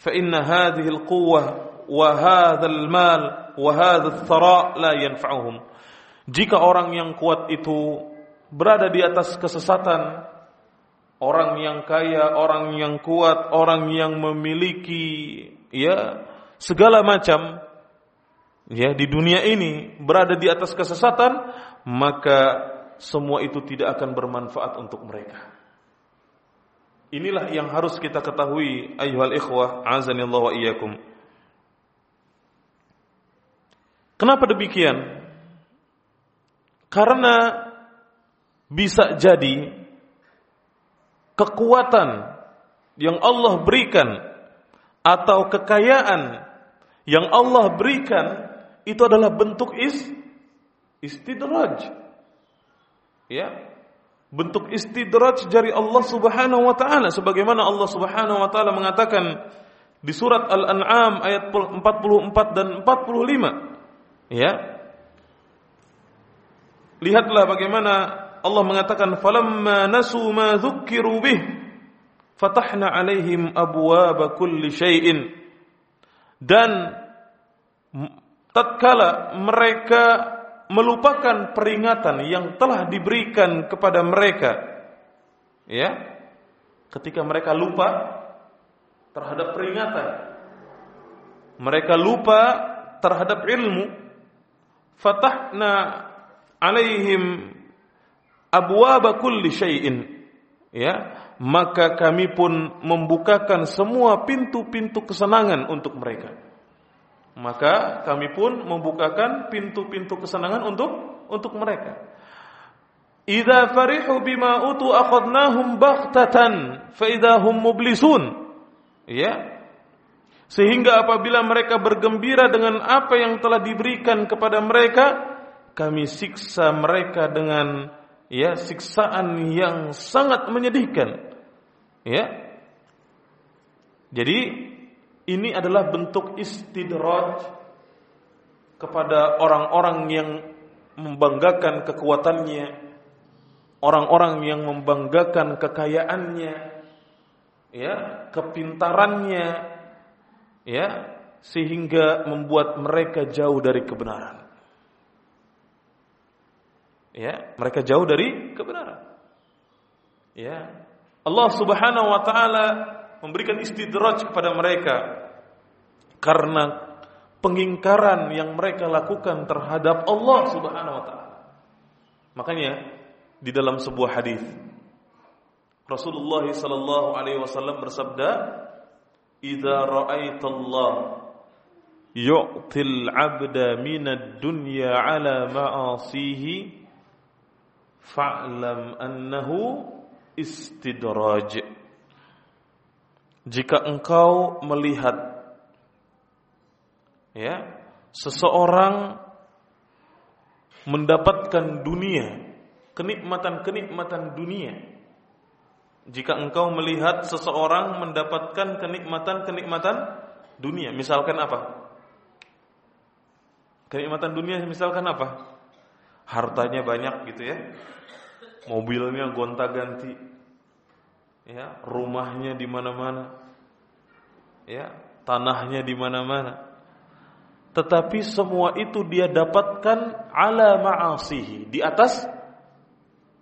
Speaker 1: fa inna hadhihi al-quwwah wa hadha al-mal wa hadha ath-thara la yanfa'uhum. Jika orang yang kuat itu berada di atas kesesatan, orang yang kaya, orang yang kuat, orang yang memiliki ya segala macam ya di dunia ini berada di atas kesesatan, maka semua itu tidak akan bermanfaat untuk mereka. Inilah yang harus kita ketahui ayyuhal ikhwah azanillahu wa iyyakum. Kenapa demikian? Karena bisa jadi kekuatan yang Allah berikan atau kekayaan yang Allah berikan itu adalah bentuk is istidraj. Ya. Bentuk istidraj dari Allah Subhanahu wa taala sebagaimana Allah Subhanahu wa taala mengatakan di surat Al-An'am ayat 44 dan 45. Ya. Lihatlah bagaimana Allah mengatakan falamma nasu ma dzukkiru bih fatahna alaihim abwaaba kulli syai'in dan tatkala mereka melupakan peringatan yang telah diberikan kepada mereka ya ketika mereka lupa terhadap peringatan mereka lupa terhadap ilmu fatahna alaihim abwaba kulli syai'in. Ya maka kami pun membukakan semua pintu-pintu kesenangan untuk mereka. Maka kami pun membukakan pintu-pintu kesenangan untuk untuk mereka. Idza farihu bima utu akhadnahum baghtatan fa idahum mublisun. Ya. Sehingga apabila mereka bergembira dengan apa yang telah diberikan kepada mereka kami siksa mereka dengan ya siksaan yang sangat menyedihkan. Ya. Jadi ini adalah bentuk istidraj kepada orang-orang yang membanggakan kekuatannya, orang-orang yang membanggakan kekayaannya, ya, kepintarannya, ya, sehingga membuat mereka jauh dari kebenaran ya mereka jauh dari kebenaran ya Allah Subhanahu wa taala memberikan istidraj kepada mereka karena pengingkaran yang mereka lakukan terhadap Allah Subhanahu wa taala. Makanya di dalam sebuah hadis Rasulullah sallallahu alaihi wasallam bersabda, "Idza ra'aitallah yu'til 'abda minad dunya 'ala ma'asihi fa'lam annahu istidraj." Jika engkau melihat ya seseorang mendapatkan dunia, kenikmatan-kenikmatan dunia jika engkau melihat seseorang mendapatkan kenikmatan-kenikmatan dunia, misalkan apa? Kenikmatan dunia misalkan apa? Hartanya banyak gitu ya. Mobilnya gonta-ganti. Ya, rumahnya di mana-mana. Ya, tanahnya di mana-mana. Tetapi semua itu dia dapatkan ala ma'asihi, di atas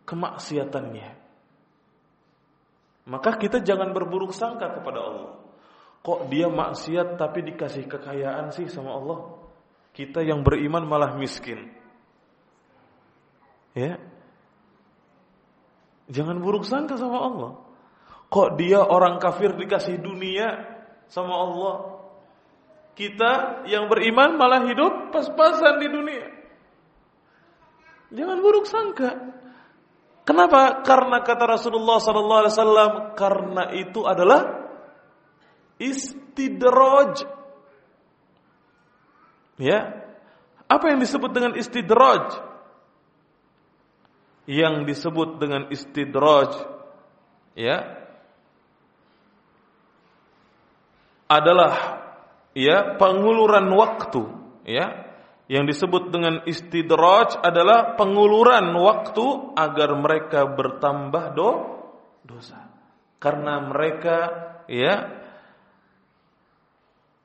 Speaker 1: kemaksiatannya. Maka kita jangan berburuk sangka kepada Allah. Kok dia maksiat tapi dikasih kekayaan sih sama Allah? Kita yang beriman malah miskin. Ya. Jangan buruk sangka sama Allah. Kok dia orang kafir dikasih dunia sama Allah? Kita yang beriman malah hidup pas-pasan di dunia. Jangan buruk sangka. Kenapa? Karena kata Rasulullah sallallahu alaihi wasallam karena itu adalah istidraj. Ya. Apa yang disebut dengan istidraj? Yang disebut dengan istidraj ya adalah ya penguluran waktu ya yang disebut dengan istidraj adalah penguluran waktu agar mereka bertambah do dosa. Karena mereka ya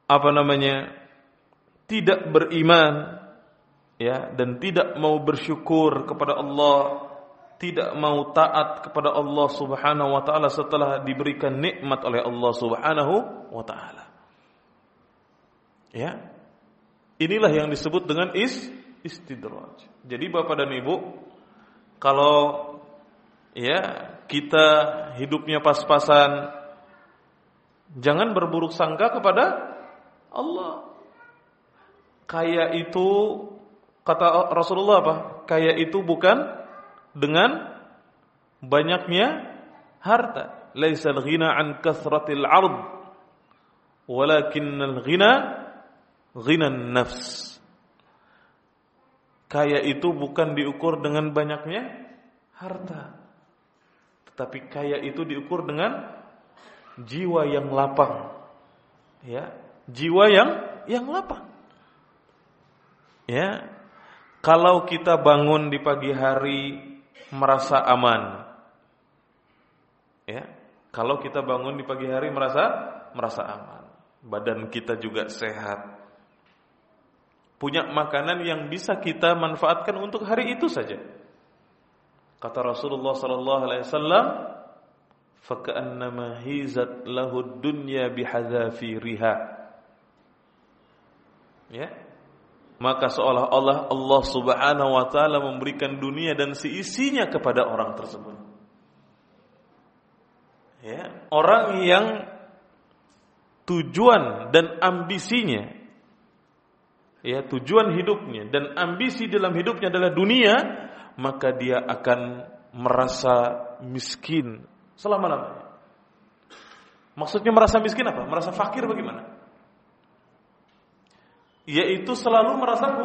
Speaker 1: apa namanya tidak beriman ya dan tidak mau bersyukur kepada Allah, tidak mau taat kepada Allah Subhanahu wa taala setelah diberikan nikmat oleh Allah Subhanahu wa taala. Ya, Inilah yang disebut dengan is istidraj. Jadi Bapak dan Ibu, kalau ya kita hidupnya pas-pasan jangan berburuk sangka kepada Allah. Kaya itu kata Rasulullah apa? Kaya itu bukan dengan banyaknya harta. Laisal ghina an kathratil ard walakinnal ghina ghinan nafs. Kaya itu bukan diukur dengan banyaknya harta. Tetapi kaya itu diukur dengan jiwa yang lapang. Ya, jiwa yang yang lapang. Ya. Kalau kita bangun di pagi hari merasa aman. Ya. Kalau kita bangun di pagi hari merasa merasa aman. Badan kita juga sehat punya makanan yang bisa kita manfaatkan untuk hari itu saja. Kata Rasulullah sallallahu alaihi wasallam, "Faka'annama hizat lahu dunya bihadzafiriha." Ya. Maka seolah-olah Allah Subhanahu wa taala memberikan dunia dan seisinya kepada orang tersebut. Ya, orang yang tujuan dan ambisinya ya tujuan hidupnya dan ambisi dalam hidupnya adalah dunia, maka dia akan merasa miskin selama-lamanya. Maksudnya merasa miskin apa? Merasa fakir bagaimana? Yaitu selalu merasa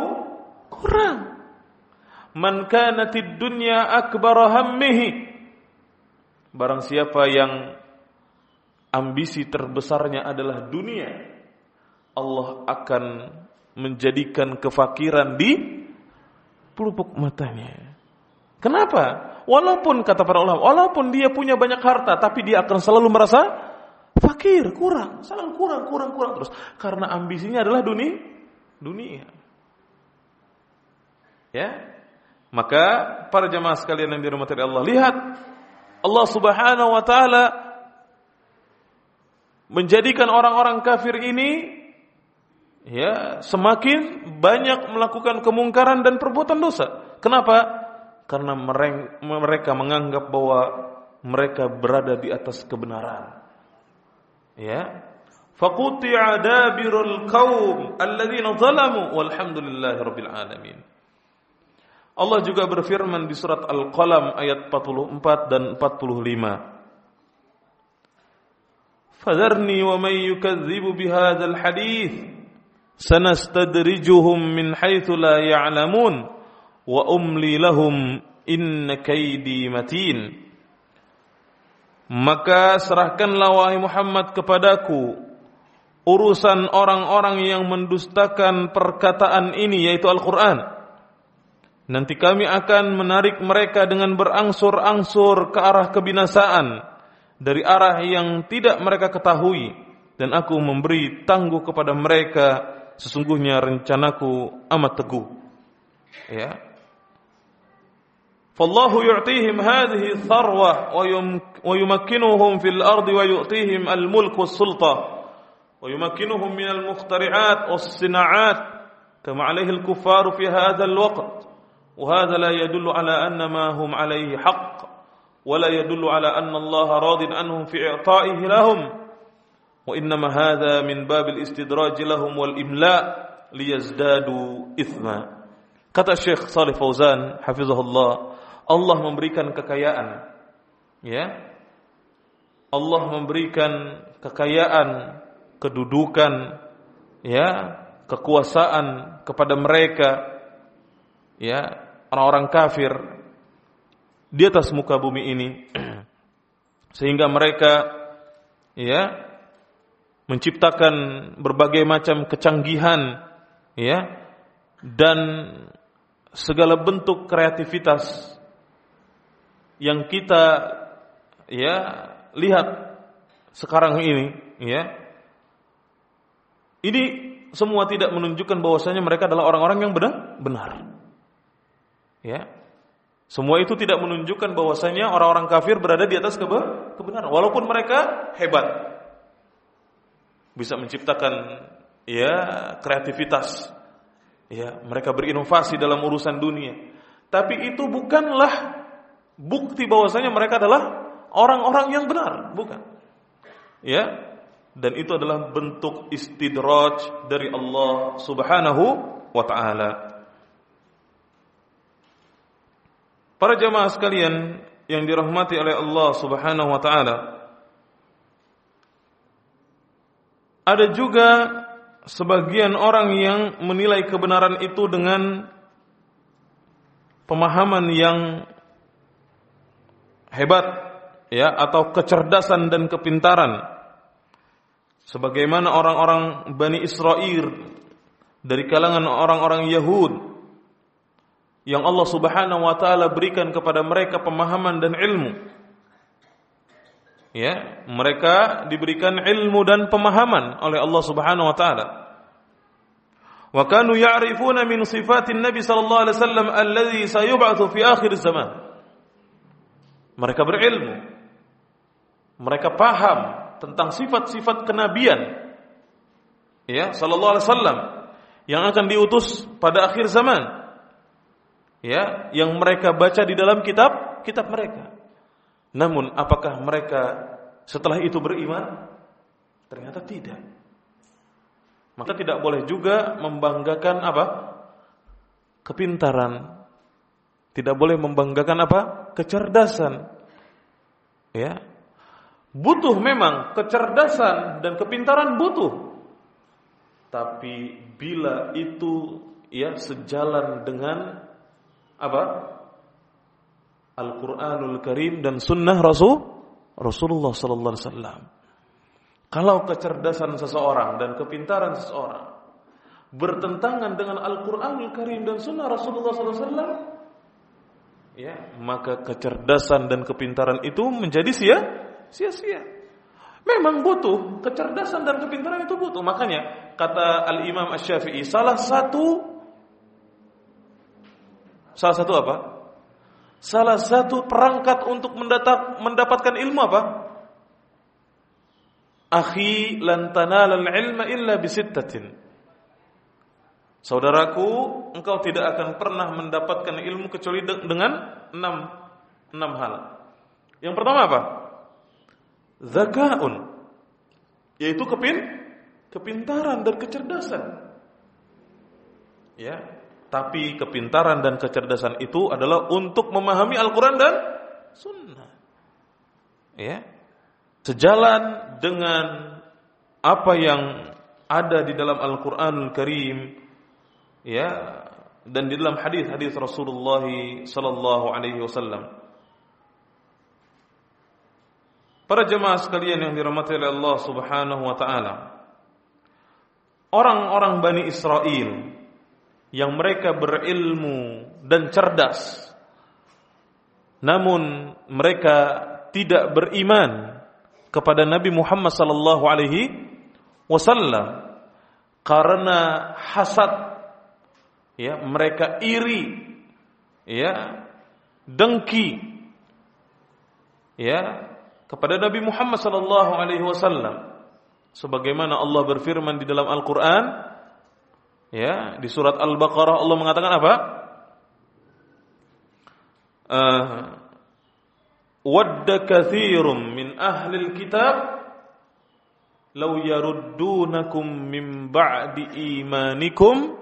Speaker 1: kurang. Man kanatid dunya akbar hammihi. Barang siapa yang ambisi terbesarnya adalah dunia, Allah akan menjadikan kefakiran di pelupuk matanya. Kenapa? Walaupun kata para ulama, walaupun dia punya banyak harta, tapi dia akan selalu merasa fakir, kurang, selalu kurang, kurang, kurang terus. Karena ambisinya adalah dunia, dunia. Ya, maka para jemaah sekalian yang dirahmati Allah, lihat Allah Subhanahu wa taala menjadikan orang-orang kafir ini ya semakin banyak melakukan kemungkaran dan perbuatan dosa. Kenapa? Karena mereka menganggap bahwa mereka berada di atas kebenaran. Ya. Faquti'a dabirul qaum alladzina zalamu walhamdulillahi rabbil alamin. Allah juga berfirman di surat Al-Qalam ayat 44 dan 45. Fadharni wa man yukadzibu bihadzal hadits sanastadrijuhum min haitsu la ya'lamun wa umli lahum inna kaidi matin maka serahkanlah wahai Muhammad kepadaku urusan orang-orang yang mendustakan perkataan ini yaitu Al-Qur'an nanti kami akan menarik mereka dengan berangsur-angsur ke arah kebinasaan dari arah yang tidak mereka ketahui dan aku memberi tangguh kepada mereka sesungguhnya rencanaku amat teguh. Ya. Fallahu yu'tihim hadhihi tharwa wa yumakkinuhum fil ardi wa yu'tihim ويمكنهم من المخترعات والصناعات كما عليه الكفار في هذا الوقت. وهذا لا يدل على أن ما هم عليه حق ولا يدل على أن الله راض عنهم في إعطائه لهم. وإنما هذا من باب الاستدراج لهم والإملاء ليزدادوا إثما. kata Syekh Salih Fauzan hafizahullah Allah memberikan kekayaan. Ya. Allah memberikan kekayaan kedudukan ya kekuasaan kepada mereka ya orang-orang kafir di atas muka bumi ini. Sehingga mereka ya menciptakan berbagai macam kecanggihan ya dan segala bentuk kreativitas yang kita ya lihat sekarang ini ya ini semua tidak menunjukkan bahwasanya mereka adalah orang-orang yang benar benar. Ya. Semua itu tidak menunjukkan bahwasanya orang-orang kafir berada di atas kebenaran. Walaupun mereka hebat. Bisa menciptakan ya kreativitas. Ya mereka berinovasi dalam urusan dunia. Tapi itu bukanlah bukti bahwasanya mereka adalah orang-orang yang benar. Bukan. Ya dan itu adalah bentuk istidraj dari Allah Subhanahu wa taala. Para jamaah sekalian yang dirahmati oleh Allah Subhanahu wa taala Ada juga sebagian orang yang menilai kebenaran itu dengan pemahaman yang hebat ya atau kecerdasan dan kepintaran sebagaimana orang-orang Bani Israel dari kalangan orang-orang Yahud yang Allah Subhanahu wa taala berikan kepada mereka pemahaman dan ilmu. Ya mereka diberikan ilmu dan pemahaman oleh Allah Subhanahu wa taala. Wa kanu ya'rifuna min sifatin nabi sallallahu alaihi wasallam alladhi sayub'atsu fi akhir zaman. Mereka berilmu. Mereka paham tentang sifat-sifat kenabian ya sallallahu alaihi wasallam yang akan diutus pada akhir zaman ya yang mereka baca di dalam kitab kitab mereka namun apakah mereka setelah itu beriman? Ternyata tidak. Maka tidak boleh juga membanggakan apa? Kepintaran. Tidak boleh membanggakan apa? Kecerdasan. Ya. Butuh memang kecerdasan dan kepintaran butuh. Tapi bila itu ya sejalan dengan apa? Al-Quranul Karim dan Sunnah Rasul Rasulullah Sallallahu Alaihi Wasallam. Kalau kecerdasan seseorang dan kepintaran seseorang bertentangan dengan Al-Quranul Karim dan Sunnah Rasulullah Sallallahu Alaihi Wasallam, ya maka kecerdasan dan kepintaran itu menjadi sia sia-sia. Memang butuh kecerdasan dan kepintaran itu butuh. Makanya kata Al Imam Ash Shafi'i salah satu salah satu apa? Salah satu perangkat untuk mendapatkan ilmu apa? akhi lan tanalal ilma illa bisittatin. Saudaraku, engkau tidak akan pernah mendapatkan ilmu kecuali dengan enam, enam hal. Yang pertama apa? Zakaun. Yaitu kepin, kepintaran dan kecerdasan. Ya, tapi kepintaran dan kecerdasan itu adalah untuk memahami Al-Quran dan Sunnah. Ya, sejalan dengan apa yang ada di dalam Al-Qur'anul Karim ya dan di dalam hadis-hadis Rasulullah sallallahu alaihi wasallam. Para jemaah sekalian yang dirahmati oleh Allah Subhanahu wa taala. Orang-orang Bani Israel yang mereka berilmu dan cerdas namun mereka tidak beriman kepada Nabi Muhammad sallallahu alaihi wasallam karena hasad ya mereka iri ya dengki ya kepada Nabi Muhammad sallallahu alaihi wasallam. Sebagaimana Allah berfirman di dalam Al-Qur'an ya di surat Al-Baqarah Allah mengatakan apa? Uh, wadda min ahli alkitab law yaruddunakum min ba'di imanikum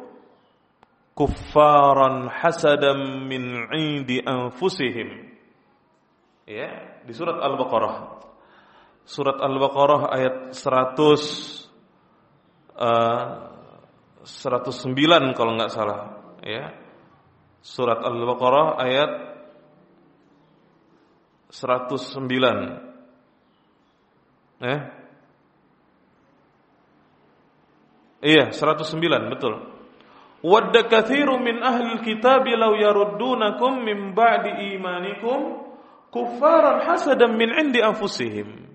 Speaker 1: kuffaran hasadan min 'indi anfusihim. Ya di surat al-baqarah surat al-baqarah ayat 100 uh, 109 kalau nggak salah ya surat al-baqarah ayat 109. Eh? Iya, 109, betul. Wadda kathiru min ahli kitab law yaruddunakum min ba'di imanikum kuffaran hasadan min indi anfusihim.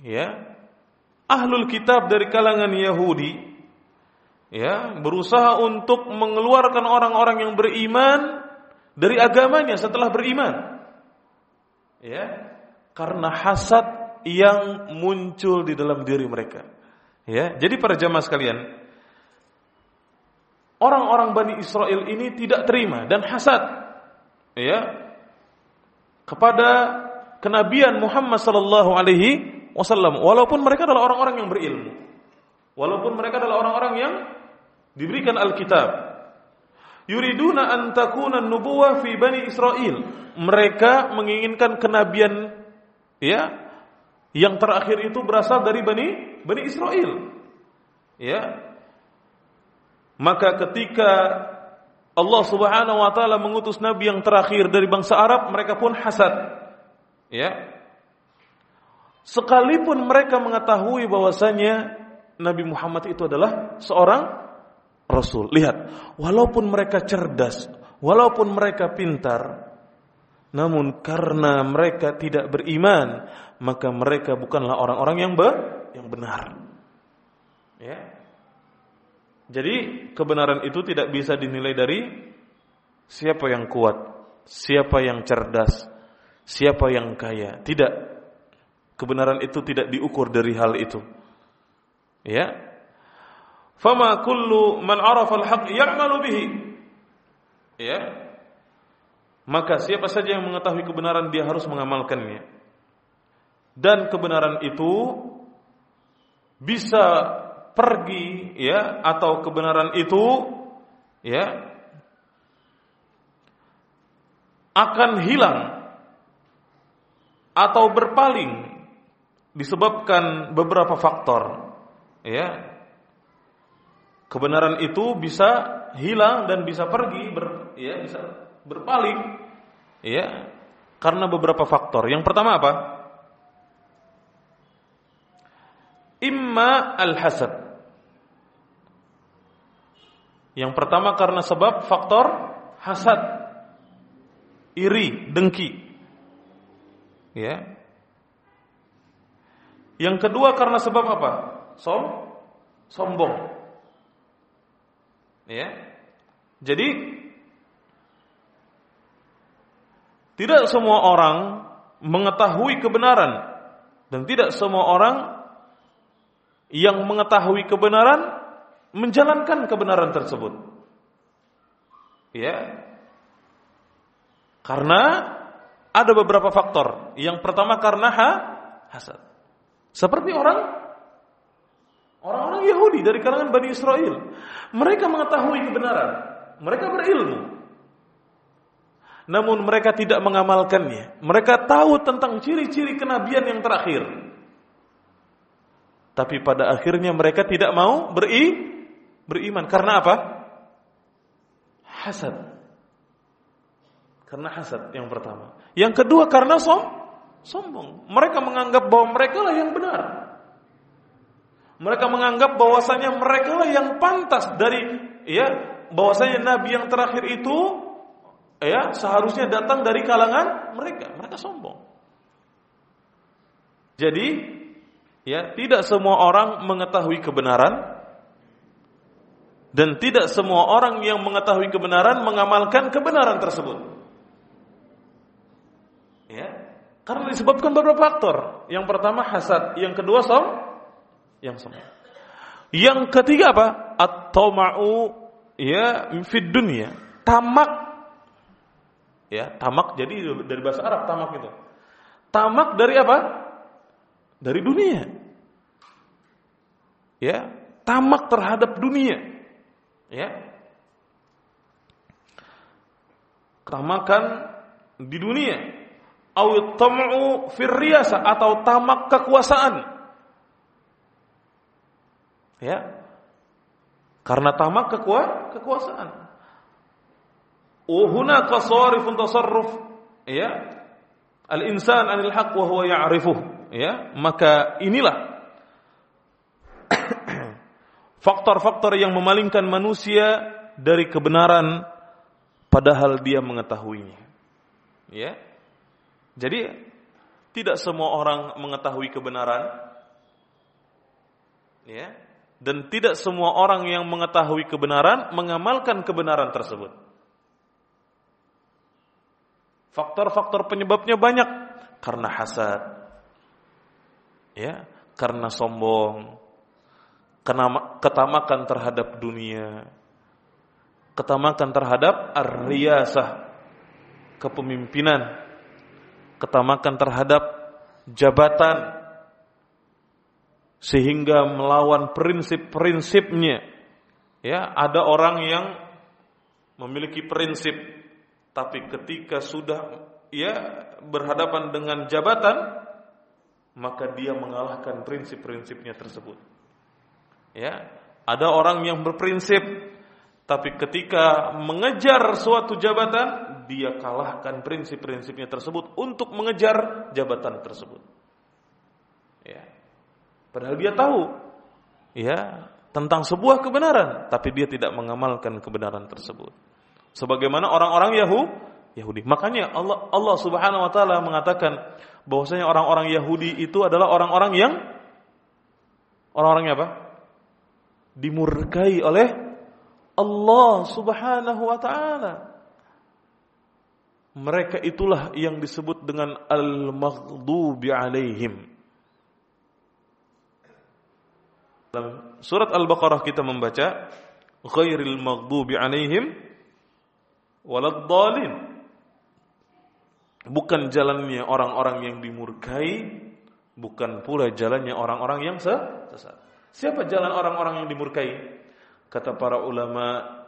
Speaker 1: Ya. Ahlul kitab dari kalangan Yahudi ya, berusaha untuk mengeluarkan orang-orang yang beriman dari agamanya setelah beriman. Ya. Karena hasad yang muncul di dalam diri mereka. Ya. Jadi para jamaah sekalian orang-orang Bani Israel ini tidak terima dan hasad. Ya kepada kenabian Muhammad sallallahu alaihi wasallam walaupun mereka adalah orang-orang yang berilmu walaupun mereka adalah orang-orang yang diberikan Alkitab yuriduna an takuna nubuwah fi bani Israel. Mereka menginginkan kenabian ya yang terakhir itu berasal dari bani bani Israel. Ya. Maka ketika Allah Subhanahu wa taala mengutus nabi yang terakhir dari bangsa Arab, mereka pun hasad. Ya. Sekalipun mereka mengetahui bahwasanya Nabi Muhammad itu adalah seorang Rasul. Lihat, walaupun mereka cerdas, walaupun mereka pintar, namun karena mereka tidak beriman, maka mereka bukanlah orang-orang yang be yang benar. Ya. Jadi kebenaran itu tidak bisa dinilai dari siapa yang kuat, siapa yang cerdas, siapa yang kaya. Tidak. Kebenaran itu tidak diukur dari hal itu. Ya, Fama kullu man arafa al-haq ya'malu bihi. Ya. Maka siapa saja yang mengetahui kebenaran dia harus mengamalkannya. Dan kebenaran itu bisa pergi ya atau kebenaran itu ya akan hilang atau berpaling disebabkan beberapa faktor ya kebenaran itu bisa hilang dan bisa pergi ber, ya bisa berpaling ya karena beberapa faktor. Yang pertama apa? Imma al-hasad. Yang pertama karena sebab faktor hasad. Iri, dengki. Ya. Yang kedua karena sebab apa? Som sombong. Ya. Jadi tidak semua orang mengetahui kebenaran Dan tidak semua orang yang mengetahui kebenaran menjalankan kebenaran tersebut. Ya. Karena ada beberapa faktor. Yang pertama karena ha, hasad. Seperti orang orang-orang Yahudi dari kalangan Bani Israel. Mereka mengetahui kebenaran. Mereka berilmu. Namun mereka tidak mengamalkannya. Mereka tahu tentang ciri-ciri kenabian yang terakhir. Tapi pada akhirnya mereka tidak mau beri, beriman. Karena apa? Hasad. Karena hasad yang pertama. Yang kedua karena som, sombong. Mereka menganggap bahwa mereka lah yang benar. Mereka menganggap bahwasanya mereka lah yang pantas dari ya bahwasanya nabi yang terakhir itu ya seharusnya datang dari kalangan mereka. Mereka sombong. Jadi ya tidak semua orang mengetahui kebenaran dan tidak semua orang yang mengetahui kebenaran mengamalkan kebenaran tersebut. Ya. Karena disebabkan beberapa faktor. Yang pertama hasad, yang kedua som, yang sombong. Yang ketiga apa? At-tama'u ya fid dunya. Tamak. Ya, tamak jadi dari bahasa Arab tamak itu. Tamak dari apa? Dari dunia. Ya, tamak terhadap dunia. Ya. Tamakan di dunia au tam'u firriyasa atau tamak kekuasaan. Ya. Karena tamak kekua, kekuasaan. Wa hunaka sarifun tasarruf ya al-insan 'anil haqq wa huwa ya'rifuh ya maka inilah faktor-faktor yang memalingkan manusia dari kebenaran padahal dia mengetahuinya ya jadi tidak semua orang mengetahui kebenaran. Ya. Dan tidak semua orang yang mengetahui kebenaran mengamalkan kebenaran tersebut. Faktor-faktor penyebabnya banyak karena hasad. Ya, karena sombong, karena ketamakan terhadap dunia, ketamakan terhadap ar-riyasah, kepemimpinan, ketamakan terhadap jabatan sehingga melawan prinsip-prinsipnya. Ya, ada orang yang memiliki prinsip tapi ketika sudah ya berhadapan dengan jabatan maka dia mengalahkan prinsip-prinsipnya tersebut. Ya, ada orang yang berprinsip tapi ketika mengejar suatu jabatan, dia kalahkan prinsip-prinsipnya tersebut untuk mengejar jabatan tersebut. Ya. Padahal dia tahu ya tentang sebuah kebenaran, tapi dia tidak mengamalkan kebenaran tersebut. Sebagaimana orang-orang Yahudi, Yahudi. Makanya Allah Allah Subhanahu wa taala mengatakan bahwasanya orang-orang Yahudi itu adalah orang-orang yang orang-orangnya apa? Dimurkai oleh Allah Subhanahu wa taala. Mereka itulah yang disebut dengan al-maghdubi alaihim. Dalam surat Al-Baqarah kita membaca ghairil maghdubi alaihim waladdallin. Bukan jalannya orang-orang yang dimurkai, bukan pula jalannya orang-orang yang sesat. Siapa jalan orang-orang yang dimurkai? Kata para ulama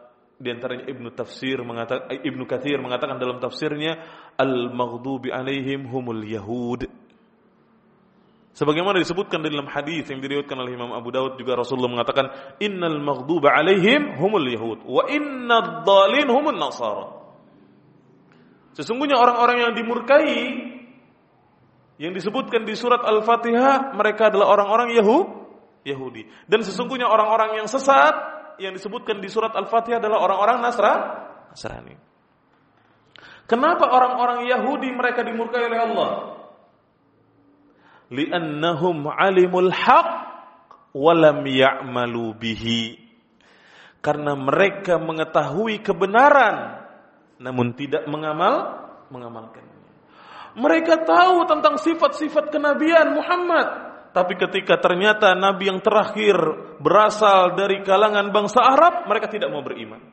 Speaker 1: di antaranya Ibnu Tafsir mengatakan Ibnu Katsir mengatakan dalam tafsirnya al-maghdubi alaihim humul yahud. Sebagaimana disebutkan dalam hadis yang diriwayatkan oleh Imam Abu Dawud juga Rasulullah mengatakan innal maghduba alaihim humul yahud wa innad dhalin humun nasara. Sesungguhnya orang-orang yang dimurkai yang disebutkan di surat Al-Fatihah mereka adalah orang-orang Yahudi. Dan sesungguhnya orang-orang yang sesat yang disebutkan di surat Al-Fatihah adalah orang-orang Nasra, Nasrani. Kenapa orang-orang Yahudi mereka dimurkai oleh Allah? Li'annahum alimul haq walam ya'malu bihi. Karena mereka mengetahui kebenaran namun tidak mengamal mengamalkannya. Mereka tahu tentang sifat-sifat kenabian Muhammad. Tapi ketika ternyata nabi yang terakhir berasal dari kalangan bangsa Arab, mereka tidak mau beriman.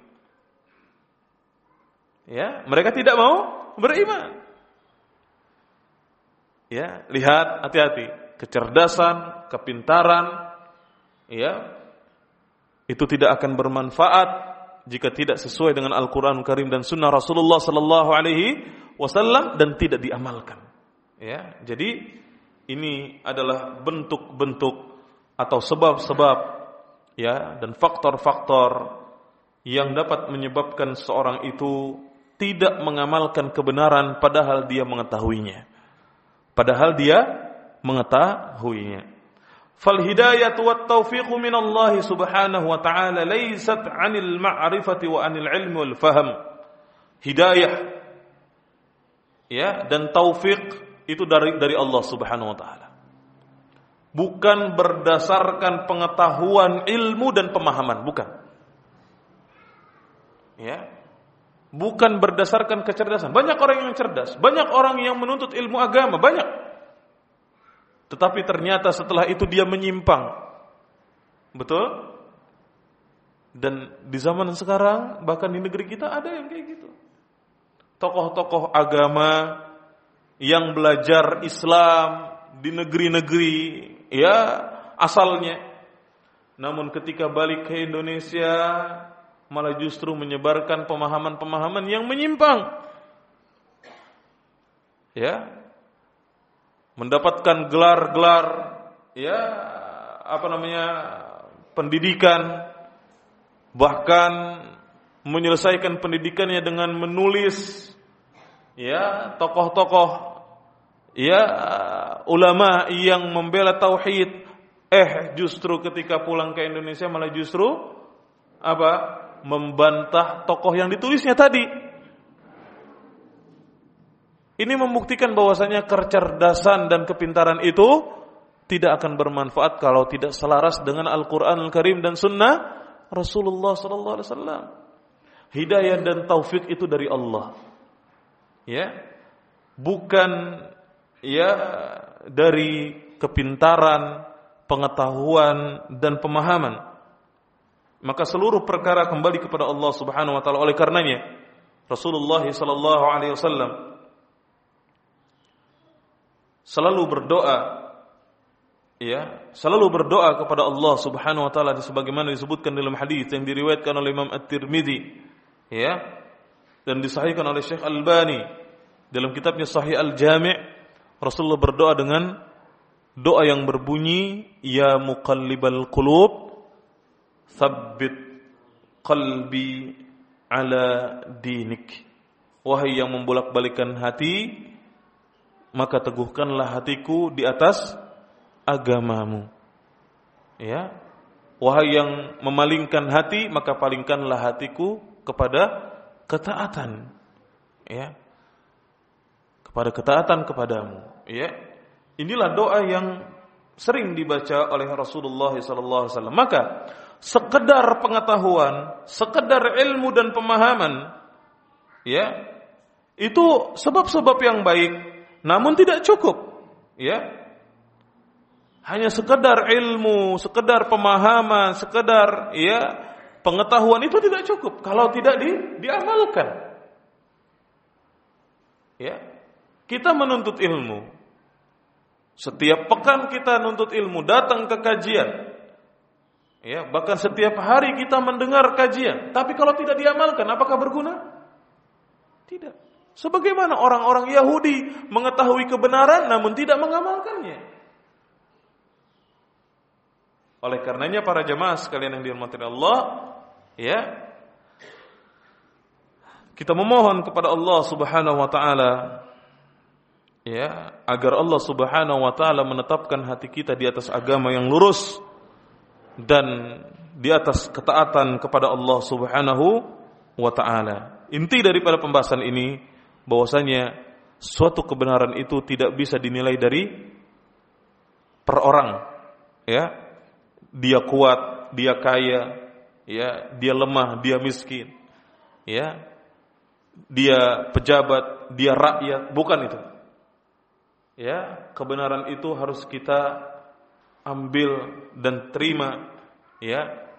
Speaker 1: Ya, mereka tidak mau beriman. Ya, lihat hati-hati, kecerdasan, kepintaran, ya, itu tidak akan bermanfaat jika tidak sesuai dengan Al-Quran Karim dan Sunnah Rasulullah Sallallahu Alaihi Wasallam dan tidak diamalkan. Ya, jadi ini adalah bentuk-bentuk atau sebab-sebab ya dan faktor-faktor yang dapat menyebabkan seorang itu tidak mengamalkan kebenaran padahal dia mengetahuinya. Padahal dia mengetahuinya. Min Allah Subhanahu wa taala laysat 'anil ma'rifati wa 'anil 'ilmi wal fahm. Hidayah ya dan taufik itu dari dari Allah Subhanahu wa taala. Bukan berdasarkan pengetahuan, ilmu dan pemahaman, bukan. Ya, bukan berdasarkan kecerdasan. Banyak orang yang cerdas, banyak orang yang menuntut ilmu agama, banyak. Tetapi ternyata setelah itu dia menyimpang. Betul? Dan di zaman sekarang, bahkan di negeri kita ada yang kayak gitu. Tokoh-tokoh agama yang belajar Islam di negeri-negeri ya asalnya. Namun ketika balik ke Indonesia, malah justru menyebarkan pemahaman-pemahaman yang menyimpang. Ya. Mendapatkan gelar-gelar ya apa namanya pendidikan bahkan menyelesaikan pendidikannya dengan menulis ya tokoh-tokoh ya ulama yang membela tauhid eh justru ketika pulang ke Indonesia malah justru apa membantah tokoh yang ditulisnya tadi. Ini membuktikan bahwasanya kecerdasan dan kepintaran itu tidak akan bermanfaat kalau tidak selaras dengan Al-Qur'an Al-Karim dan sunnah Rasulullah sallallahu alaihi wasallam. Hidayah dan taufik itu dari Allah. Ya. Bukan ya dari kepintaran, pengetahuan dan pemahaman maka seluruh perkara kembali kepada Allah Subhanahu wa taala. Oleh karenanya Rasulullah sallallahu alaihi wasallam selalu berdoa ya, selalu berdoa kepada Allah Subhanahu wa taala sebagaimana disebutkan dalam hadis yang diriwayatkan oleh Imam At-Tirmizi ya dan disahihkan oleh Syekh Al-Albani dalam kitabnya Sahih Al-Jami' Rasulullah berdoa dengan doa yang berbunyi ya muqallibal qulub Thabbit qalbi ala dinik. Wahai yang membolak-balikan hati, maka teguhkanlah hatiku di atas agamamu. Ya. Wahai yang memalingkan hati, maka palingkanlah hatiku kepada ketaatan. Ya. Kepada ketaatan kepadamu, ya. Inilah doa yang sering dibaca oleh Rasulullah sallallahu wasallam. Maka sekedar pengetahuan, sekedar ilmu dan pemahaman, ya, itu sebab-sebab yang baik, namun tidak cukup, ya. Hanya sekedar ilmu, sekedar pemahaman, sekedar ya pengetahuan itu tidak cukup kalau tidak di, diamalkan. Ya. Kita menuntut ilmu. Setiap pekan kita nuntut ilmu, datang ke kajian. Ya, bahkan setiap hari kita mendengar kajian, tapi kalau tidak diamalkan apakah berguna? Tidak. Sebagaimana orang-orang Yahudi mengetahui kebenaran namun tidak mengamalkannya. Oleh karenanya para jemaah sekalian yang dirahmati Allah, ya. Kita memohon kepada Allah Subhanahu wa taala ya, agar Allah Subhanahu wa taala menetapkan hati kita di atas agama yang lurus dan di atas ketaatan kepada Allah Subhanahu wa taala. Inti daripada pembahasan ini bahwasanya suatu kebenaran itu tidak bisa dinilai dari per orang. Ya. Dia kuat, dia kaya, ya, dia lemah, dia miskin. Ya. Dia pejabat, dia rakyat, bukan itu. ya kebenaran itu harus kita ambil dan terima ya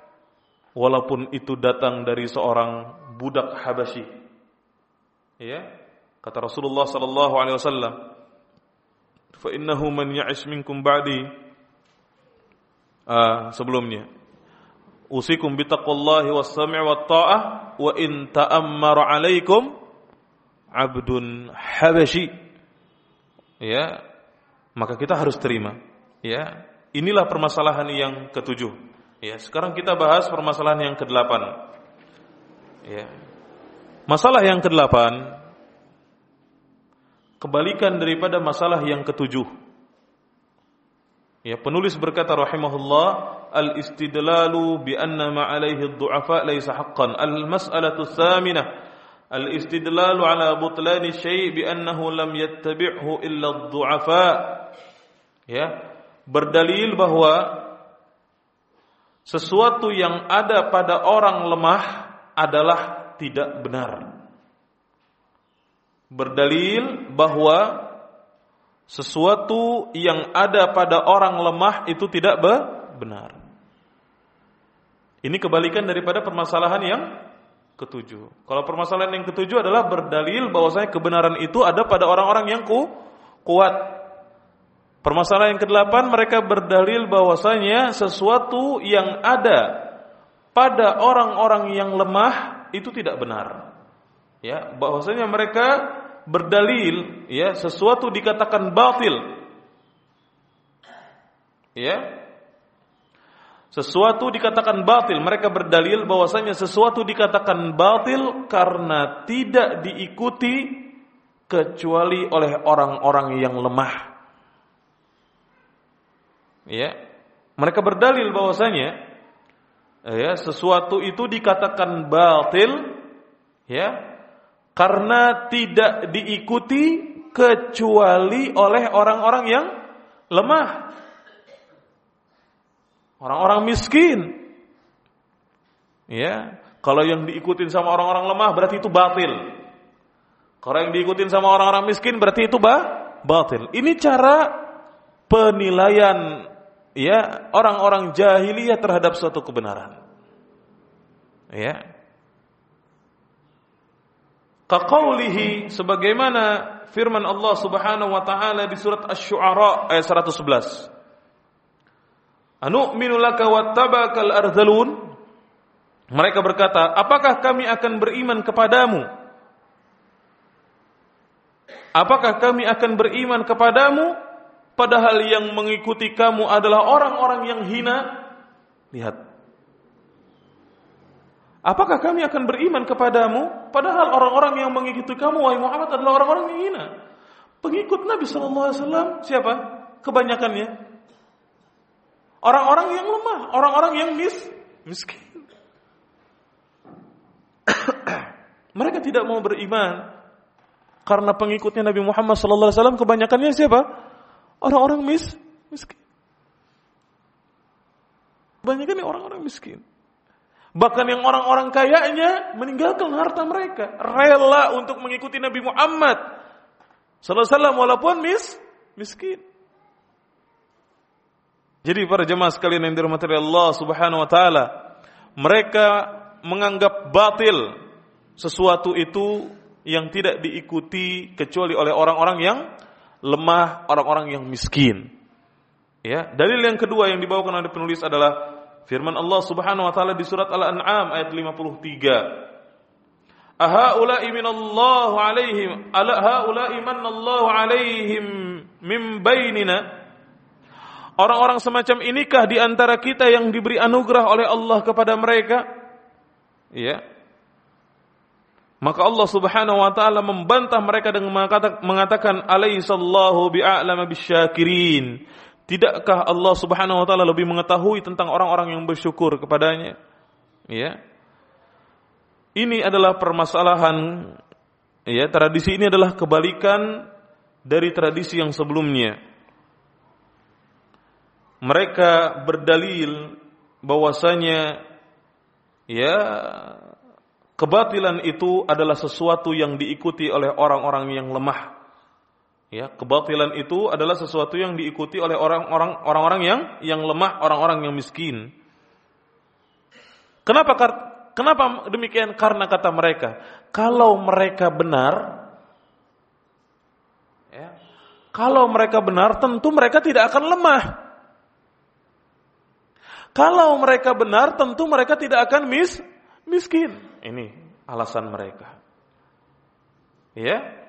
Speaker 1: walaupun itu datang dari seorang budak Habasyi ya kata Rasulullah sallallahu alaihi wasallam fa innahu man ya'ish minkum ba'di uh, sebelumnya usikum bittaqullahi was-sami' wat-tha'ah wa in ta'ammara 'alaikum 'abdun habasyi ya maka kita harus terima. Ya inilah permasalahan yang ketujuh. Ya sekarang kita bahas permasalahan yang kedelapan. Ya masalah yang kedelapan kebalikan daripada masalah yang ketujuh. Ya, penulis berkata rahimahullah, al-istidlalu bi anna ma alaihi ad-du'afa laysa haqqan. Al-mas'alatu tsaminah ala butlan syai' bi annahu lam yattabi'hu illa ad-du'afa. Ya, berdalil bahwa sesuatu yang ada pada orang lemah adalah tidak benar berdalil bahwa sesuatu yang ada pada orang lemah itu tidak benar. Ini kebalikan daripada permasalahan yang ketujuh. Kalau permasalahan yang ketujuh adalah berdalil bahwasanya kebenaran itu ada pada orang-orang yang ku, kuat. Permasalahan yang kedelapan mereka berdalil bahwasanya sesuatu yang ada pada orang-orang yang lemah itu tidak benar. Ya, bahwasanya mereka berdalil ya sesuatu dikatakan batil. Ya. Sesuatu dikatakan batil mereka berdalil bahwasanya sesuatu dikatakan batil karena tidak diikuti kecuali oleh orang-orang yang lemah. Ya. Mereka berdalil bahwasanya ya sesuatu itu dikatakan batil ya karena tidak diikuti kecuali oleh orang-orang yang lemah. Orang-orang miskin. Ya, kalau yang diikutin sama orang-orang lemah berarti itu batil. Kalau yang diikutin sama orang-orang miskin berarti itu bah, batil. Ini cara penilaian ya orang-orang jahiliyah terhadap suatu kebenaran. Ya. Kaqaulihi sebagaimana firman Allah Subhanahu wa taala di surat Asy-Syu'ara ayat 111. Anu'minu laka wattabakal arzalun? Mereka berkata, "Apakah kami akan beriman kepadamu?" Apakah kami akan beriman kepadamu padahal yang mengikuti kamu adalah orang-orang yang hina? Lihat, Apakah kami akan beriman kepadamu? Padahal orang-orang yang mengikuti kamu, wahai Muhammad, adalah orang-orang yang hina. Pengikut Nabi Shallallahu Alaihi Wasallam siapa? Kebanyakannya orang-orang yang lemah, orang-orang yang mis miskin. Mereka tidak mau beriman karena pengikutnya Nabi Muhammad Shallallahu Alaihi Wasallam kebanyakannya siapa? Orang-orang mis miskin. Kebanyakan orang-orang miskin. Bahkan yang orang-orang kayanya meninggalkan harta mereka, rela untuk mengikuti Nabi Muhammad sallallahu walaupun mis miskin. Jadi para jemaah sekalian yang dirahmati Allah Subhanahu wa taala, mereka menganggap batil sesuatu itu yang tidak diikuti kecuali oleh orang-orang yang lemah, orang-orang yang miskin. Ya, dalil yang kedua yang dibawakan oleh penulis adalah Firman Allah Subhanahu wa taala di surat Al-An'am ayat 53. Ahaula'i minallahu alaihim ala haula'i manallahu alaihim min bainina Orang-orang semacam inikah di antara kita yang diberi anugerah oleh Allah kepada mereka? Ya. Maka Allah Subhanahu wa taala membantah mereka dengan mengatakan alaihissallahu bi'a'lama bisyakirin. Tidakkah Allah Subhanahu wa taala lebih mengetahui tentang orang-orang yang bersyukur kepadanya? Ya. Ini adalah permasalahan ya, tradisi ini adalah kebalikan dari tradisi yang sebelumnya. Mereka berdalil bahwasanya ya kebatilan itu adalah sesuatu yang diikuti oleh orang-orang yang lemah. Ya, kebatilan itu adalah sesuatu yang diikuti oleh orang-orang orang-orang yang yang lemah, orang-orang yang miskin. Kenapa kenapa demikian? Karena kata mereka, kalau mereka benar ya, kalau mereka benar tentu mereka tidak akan lemah. Kalau mereka benar tentu mereka tidak akan mis miskin. Ini alasan mereka. Ya,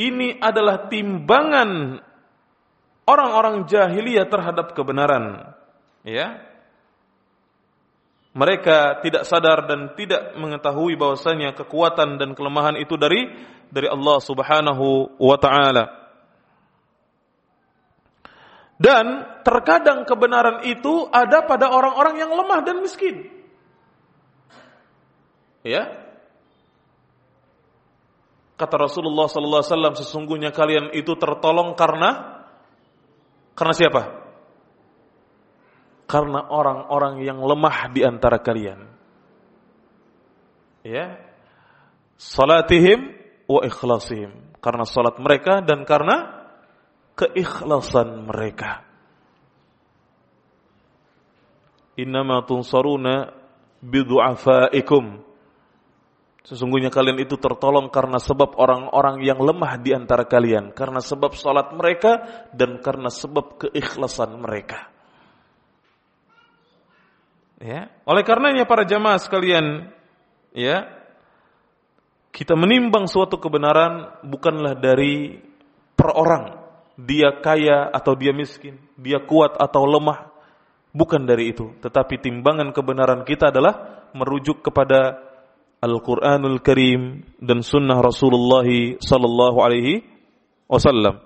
Speaker 1: ini adalah timbangan orang-orang jahiliyah terhadap kebenaran. Ya. Mereka tidak sadar dan tidak mengetahui bahwasanya kekuatan dan kelemahan itu dari dari Allah Subhanahu wa taala. Dan terkadang kebenaran itu ada pada orang-orang yang lemah dan miskin. Ya, Kata Rasulullah sallallahu alaihi wasallam sesungguhnya kalian itu tertolong karena karena siapa? Karena orang-orang yang lemah di antara kalian. Ya. Salatihim wa ikhlasihim. Karena salat mereka dan karena keikhlasan mereka. Innama tunsaruna bidu'afaikum Sesungguhnya kalian itu tertolong karena sebab orang-orang yang lemah di antara kalian, karena sebab salat mereka dan karena sebab keikhlasan mereka. Ya, oleh karenanya para jamaah sekalian, ya, kita menimbang suatu kebenaran bukanlah dari per orang, dia kaya atau dia miskin, dia kuat atau lemah, bukan dari itu, tetapi timbangan kebenaran kita adalah merujuk kepada Al-Quranul Karim dan Sunnah Rasulullah Sallallahu Alaihi Wasallam.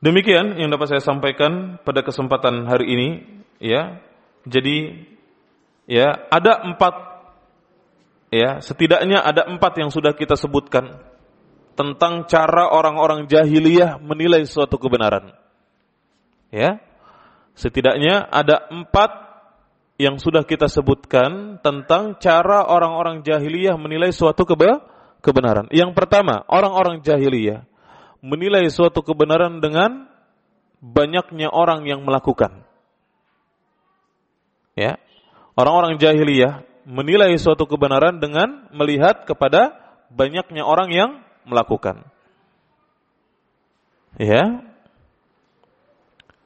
Speaker 1: Demikian yang dapat saya sampaikan pada kesempatan hari ini, ya. Jadi, ya ada empat, ya setidaknya ada empat yang sudah kita sebutkan tentang cara orang-orang jahiliyah menilai suatu kebenaran. Ya, setidaknya ada empat yang sudah kita sebutkan tentang cara orang-orang jahiliyah menilai suatu keba kebenaran. Yang pertama, orang-orang jahiliyah menilai suatu kebenaran dengan banyaknya orang yang melakukan. Ya. Orang-orang jahiliyah menilai suatu kebenaran dengan melihat kepada banyaknya orang yang melakukan. Ya.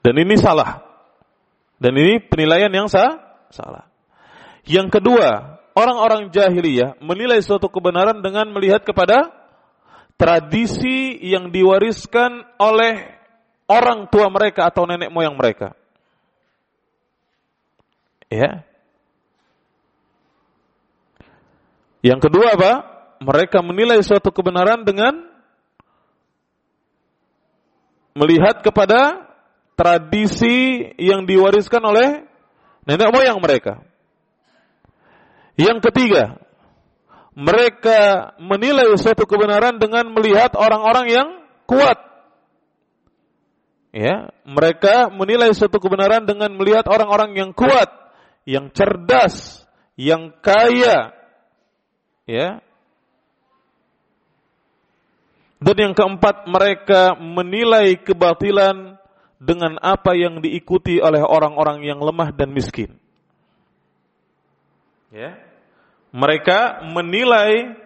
Speaker 1: Dan ini salah. Dan ini penilaian yang sah, salah. Yang kedua, orang-orang jahiliyah menilai suatu kebenaran dengan melihat kepada tradisi yang diwariskan oleh orang tua mereka atau nenek moyang mereka. Ya. Yang kedua apa? Mereka menilai suatu kebenaran dengan melihat kepada tradisi yang diwariskan oleh nenek moyang mereka. Yang ketiga, mereka menilai suatu kebenaran dengan melihat orang-orang yang kuat. Ya, mereka menilai suatu kebenaran dengan melihat orang-orang yang kuat, yang cerdas, yang kaya. Ya. Dan yang keempat, mereka menilai kebatilan dengan apa yang diikuti oleh orang-orang yang lemah dan miskin. Ya. Mereka menilai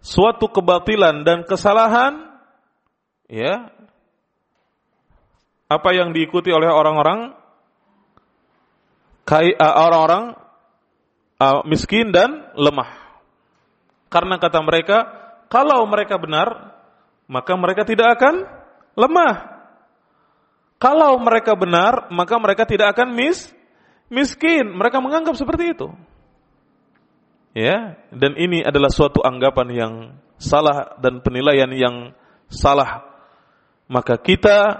Speaker 1: suatu kebatilan dan kesalahan ya apa yang diikuti oleh orang-orang orang-orang uh, miskin dan lemah. Karena kata mereka, kalau mereka benar, maka mereka tidak akan lemah. Kalau mereka benar, maka mereka tidak akan mis miskin. Mereka menganggap seperti itu. Ya, dan ini adalah suatu anggapan yang salah dan penilaian yang salah. Maka kita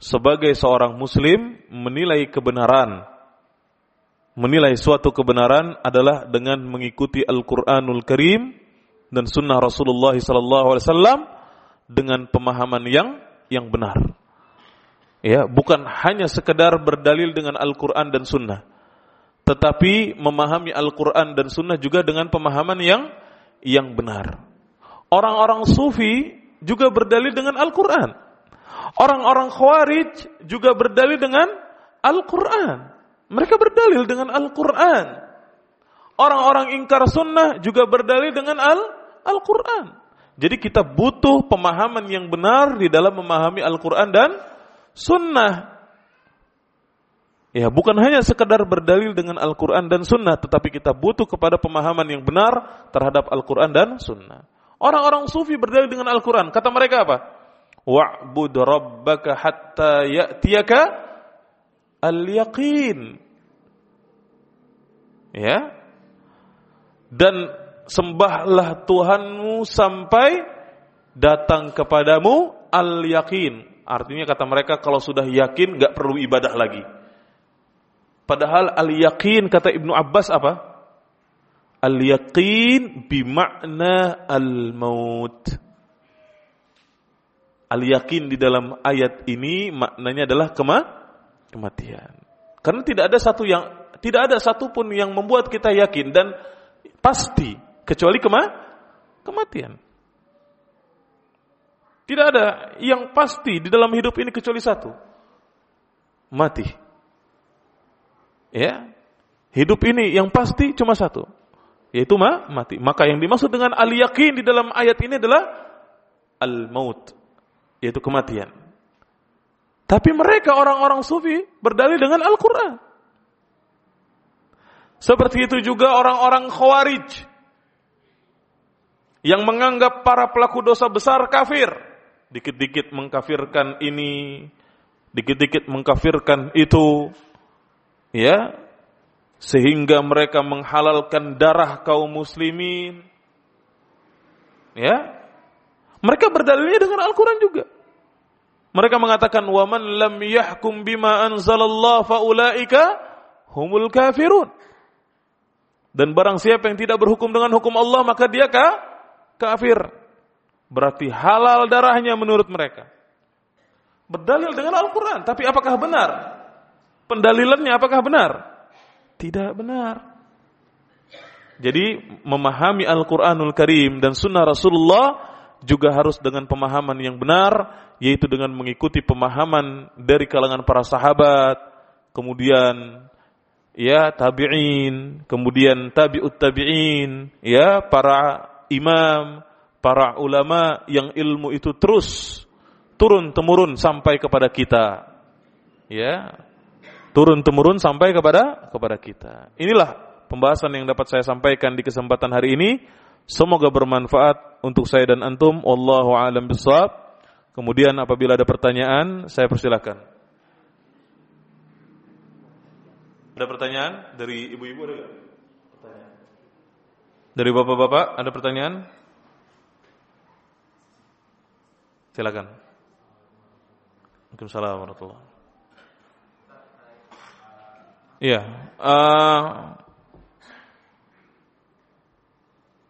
Speaker 1: sebagai seorang muslim menilai kebenaran menilai suatu kebenaran adalah dengan mengikuti Al-Qur'anul Karim dan sunnah Rasulullah SAW dengan pemahaman yang yang benar. Ya, bukan hanya sekedar berdalil dengan Al-Quran dan Sunnah, tetapi memahami Al-Quran dan Sunnah juga dengan pemahaman yang yang benar. Orang-orang sufi juga berdalil dengan Al-Quran. Orang-orang khawarij juga berdalil dengan Al-Quran. Mereka berdalil dengan Al-Quran. Orang-orang ingkar sunnah juga berdalil dengan Al-Quran. Jadi kita butuh pemahaman yang benar di dalam memahami Al-Quran dan sunnah. Ya, bukan hanya sekedar berdalil dengan Al-Quran dan Sunnah, tetapi kita butuh kepada pemahaman yang benar terhadap Al-Quran dan Sunnah. Orang-orang sufi berdalil dengan Al-Quran. Kata mereka apa? Wa'bud rabbaka hatta ya'tiyaka al-yaqin. Ya. Dan sembahlah Tuhanmu sampai datang kepadamu al-yaqin. Artinya kata mereka kalau sudah yakin gak perlu ibadah lagi. Padahal al-yaqin kata Ibnu Abbas apa? Al-yaqin bimakna al-maut. Al-yaqin di dalam ayat ini maknanya adalah kema kematian. Karena tidak ada satu yang tidak ada satu pun yang membuat kita yakin dan pasti kecuali kema kematian. Tidak ada yang pasti di dalam hidup ini kecuali satu. Mati. Ya. Hidup ini yang pasti cuma satu, yaitu ma mati. Maka yang dimaksud dengan al-yakin di dalam ayat ini adalah al-maut, yaitu kematian. Tapi mereka orang-orang sufi berdalil dengan Al-Qur'an. Seperti itu juga orang-orang khawarij yang menganggap para pelaku dosa besar kafir. Dikit-dikit mengkafirkan ini, dikit-dikit mengkafirkan itu, ya. Sehingga mereka menghalalkan darah kaum muslimin. Ya. Mereka berdalilnya dengan Al-Qur'an juga. Mereka mengatakan waman lam yahkum bima anzalallah faulaika humul kafirun. Dan barang siapa yang tidak berhukum dengan hukum Allah maka dia ka kafir berarti halal darahnya menurut mereka berdalil dengan Al-Qur'an tapi apakah benar pendalilannya apakah benar? Tidak benar. Jadi memahami Al-Quranul Karim dan Sunnah Rasulullah juga harus dengan pemahaman yang benar, yaitu dengan mengikuti pemahaman dari kalangan para sahabat, kemudian ya tabi'in, kemudian tabi'ut tabi'in, ya para imam, para ulama yang ilmu itu terus turun temurun sampai kepada kita. Ya, turun temurun sampai kepada kepada kita. Inilah pembahasan yang dapat saya sampaikan di kesempatan hari ini. Semoga bermanfaat untuk saya dan antum. Wallahu a'lam bishawab. Kemudian apabila ada pertanyaan, saya persilakan. Ada pertanyaan dari ibu-ibu ada? Pertanyaan. Dari bapak-bapak ada pertanyaan? Silakan. Waalaikumsalam warahmatullahi Iya. Uh,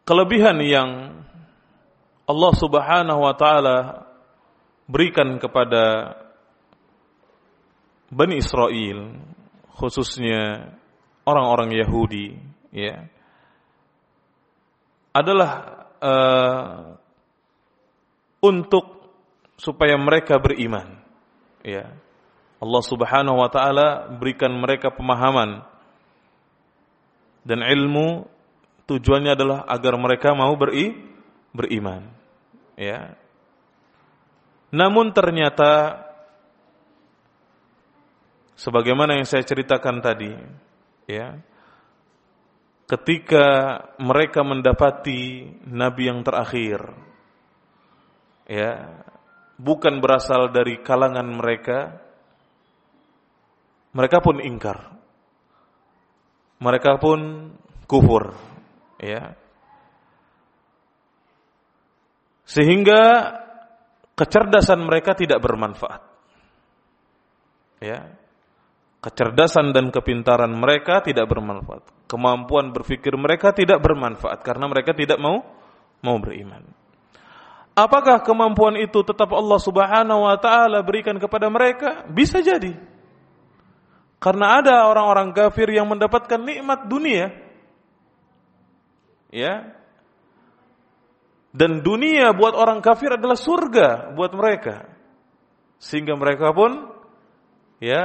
Speaker 1: kelebihan yang Allah Subhanahu wa taala berikan kepada Bani Israel khususnya orang-orang Yahudi ya adalah uh, untuk supaya mereka beriman ya Allah Subhanahu wa taala berikan mereka pemahaman dan ilmu tujuannya adalah agar mereka mau beri beriman. Ya. Namun ternyata sebagaimana yang saya ceritakan tadi, ya. Ketika mereka mendapati nabi yang terakhir ya, bukan berasal dari kalangan mereka, mereka pun ingkar. Mereka pun kufur, ya. Sehingga kecerdasan mereka tidak bermanfaat. Ya. Kecerdasan dan kepintaran mereka tidak bermanfaat. Kemampuan berpikir mereka tidak bermanfaat karena mereka tidak mau mau beriman. Apakah kemampuan itu tetap Allah Subhanahu wa taala berikan kepada mereka? Bisa jadi. Karena ada orang-orang kafir yang mendapatkan nikmat dunia. Ya. Dan dunia buat orang kafir adalah surga buat mereka. Sehingga mereka pun ya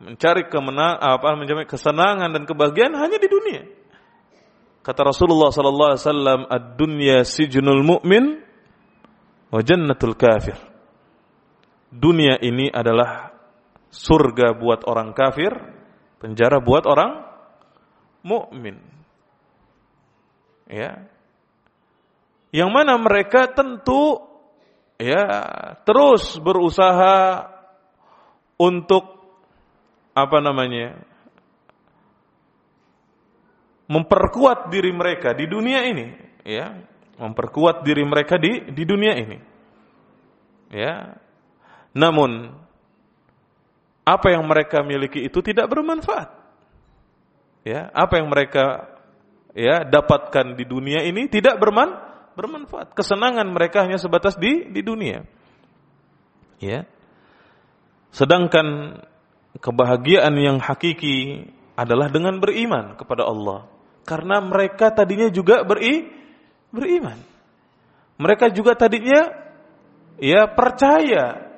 Speaker 1: mencari kemenang apa mencari kesenangan dan kebahagiaan hanya di dunia. Kata Rasulullah sallallahu alaihi wasallam, "Ad-dunya sijnul mu'min wa jannatul kafir." Dunia ini adalah surga buat orang kafir, penjara buat orang mukmin. Ya. Yang mana mereka tentu ya terus berusaha untuk apa namanya? memperkuat diri mereka di dunia ini, ya. Memperkuat diri mereka di di dunia ini. Ya. Namun apa yang mereka miliki itu tidak bermanfaat. Ya, apa yang mereka ya dapatkan di dunia ini tidak berman bermanfaat. Kesenangan mereka hanya sebatas di di dunia. Ya. Sedangkan kebahagiaan yang hakiki adalah dengan beriman kepada Allah. Karena mereka tadinya juga beri beriman. Mereka juga tadinya ya percaya.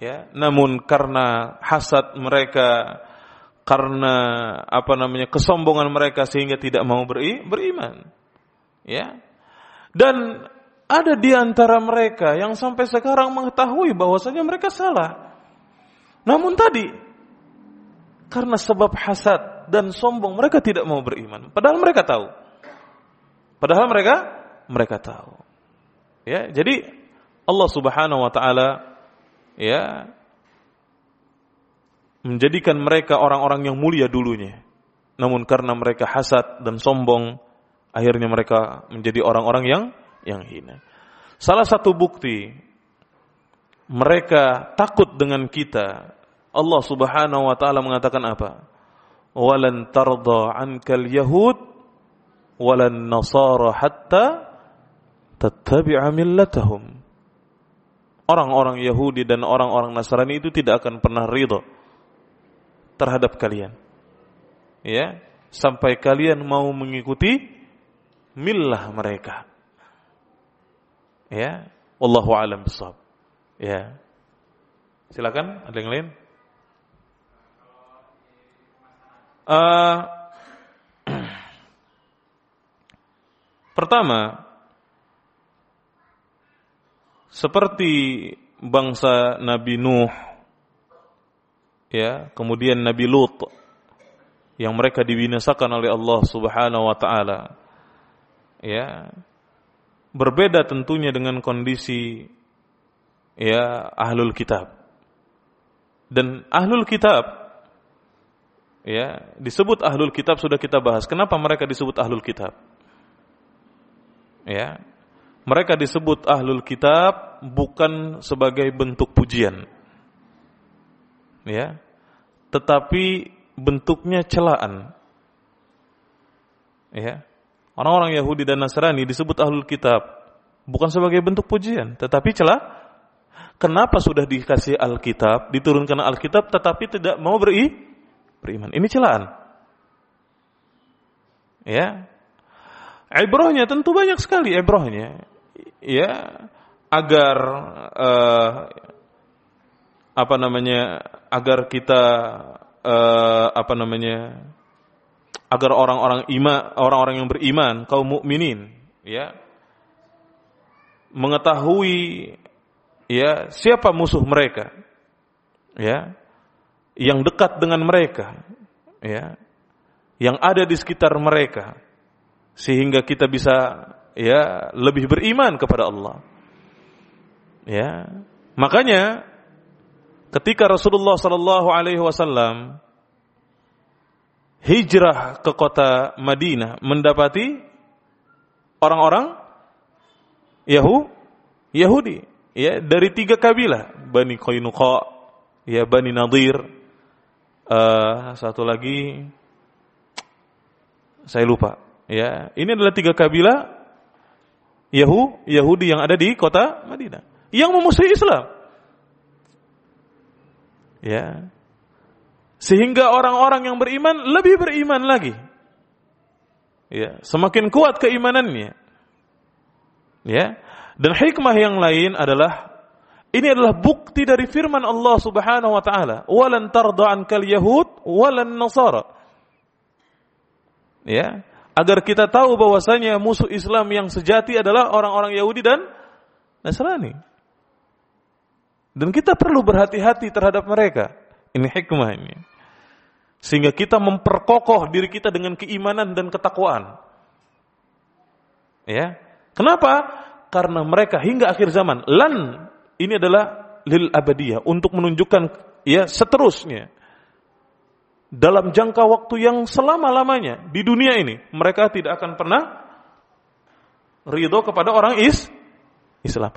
Speaker 1: Ya namun karena hasad mereka karena apa namanya kesombongan mereka sehingga tidak mau beri, beriman. Ya. Dan ada di antara mereka yang sampai sekarang mengetahui bahwasanya mereka salah. Namun tadi karena sebab hasad dan sombong mereka tidak mau beriman. Padahal mereka tahu padahal mereka mereka tahu ya jadi Allah Subhanahu wa taala ya menjadikan mereka orang-orang yang mulia dulunya. Namun karena mereka hasad dan sombong, akhirnya mereka menjadi orang-orang yang yang hina. Salah satu bukti mereka takut dengan kita. Allah Subhanahu wa taala mengatakan apa? Walan tarda ankal yahud walan nasara hatta tattabi'a millatahum orang-orang Yahudi dan orang-orang Nasrani itu tidak akan pernah ridho terhadap kalian. Ya, sampai kalian mau mengikuti millah mereka. Ya, wallahu alam bisawab. Ya. Silakan, ada yang lain? Uh, pertama, seperti bangsa Nabi Nuh ya kemudian Nabi Lut yang mereka dibinasakan oleh Allah Subhanahu wa taala ya berbeda tentunya dengan kondisi ya ahlul kitab. Dan ahlul kitab ya disebut ahlul kitab sudah kita bahas. Kenapa mereka disebut ahlul kitab ya mereka disebut ahlul kitab bukan sebagai bentuk pujian. Ya. Tetapi bentuknya celaan. Ya. Orang-orang Yahudi dan Nasrani disebut ahlul kitab bukan sebagai bentuk pujian, tetapi celah. Kenapa sudah dikasih Alkitab, diturunkan Alkitab tetapi tidak mau beri beriman? Ini celaan. Ya, Ibrohnya tentu banyak sekali ibrohnya. Ya agar uh, apa namanya agar kita uh, apa namanya agar orang-orang iman orang-orang yang beriman kaum mukminin ya mengetahui ya siapa musuh mereka ya yang dekat dengan mereka ya yang ada di sekitar mereka sehingga kita bisa ya lebih beriman kepada Allah. Ya. Makanya ketika Rasulullah sallallahu alaihi wasallam hijrah ke kota Madinah mendapati orang-orang Yahu Yahudi ya dari tiga kabilah Bani Qainuqa ya Bani Nadir uh, satu lagi saya lupa ya ini adalah tiga kabilah Yahu, Yahudi yang ada di kota Madinah yang memusuhi Islam. Ya. Sehingga orang-orang yang beriman lebih beriman lagi. Ya, semakin kuat keimanannya. Ya. Dan hikmah yang lain adalah ini adalah bukti dari firman Allah Subhanahu wa taala, "Walan ankal yahud walan nasara." Ya, agar kita tahu bahwasanya musuh Islam yang sejati adalah orang-orang Yahudi dan Nasrani. Dan kita perlu berhati-hati terhadap mereka. Ini hikmah ini. Sehingga kita memperkokoh diri kita dengan keimanan dan ketakwaan. Ya. Kenapa? Karena mereka hingga akhir zaman lan ini adalah lil abadiyah untuk menunjukkan ya seterusnya dalam jangka waktu yang selama-lamanya di dunia ini mereka tidak akan pernah ridho kepada orang is Islam.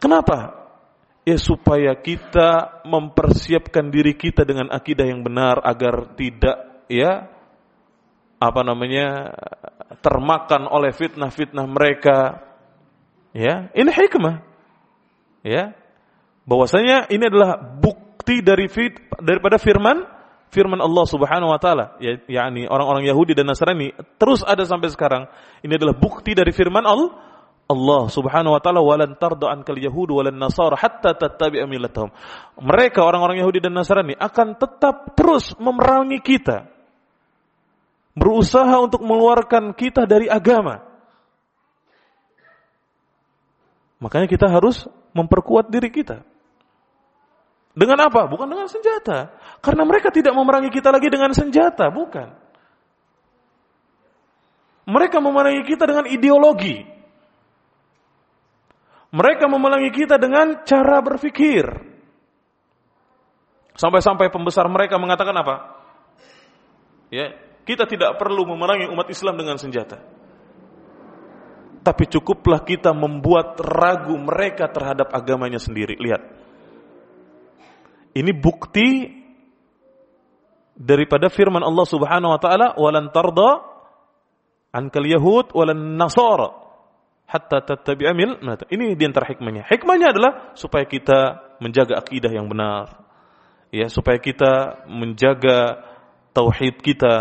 Speaker 1: Kenapa? Ya supaya kita mempersiapkan diri kita dengan akidah yang benar agar tidak ya apa namanya termakan oleh fitnah-fitnah mereka. Ya, ini hikmah. Ya. Bahwasanya ini adalah bukti dari fit, daripada firman firman Allah Subhanahu wa taala ya yakni orang-orang Yahudi dan Nasrani terus ada sampai sekarang. Ini adalah bukti dari firman Allah Allah Subhanahu wa taala walan tarda ankal yahud walan nasara hatta tattabi'a millatahum. Mereka orang-orang Yahudi dan Nasrani akan tetap terus memerangi kita. Berusaha untuk mengeluarkan kita dari agama. Makanya kita harus memperkuat diri kita. Dengan apa? Bukan dengan senjata. Karena mereka tidak memerangi kita lagi dengan senjata, bukan. Mereka memerangi kita dengan ideologi. Mereka memelangi kita dengan cara berpikir. Sampai-sampai pembesar mereka mengatakan apa? Ya, kita tidak perlu memerangi umat Islam dengan senjata. Tapi cukuplah kita membuat ragu mereka terhadap agamanya sendiri. Lihat. Ini bukti daripada firman Allah Subhanahu wa taala, "Walan tarda ankal yahud walan nasara." hatta tattabi'a mil Ini di antara hikmahnya. Hikmahnya adalah supaya kita menjaga akidah yang benar. Ya, supaya kita menjaga tauhid kita,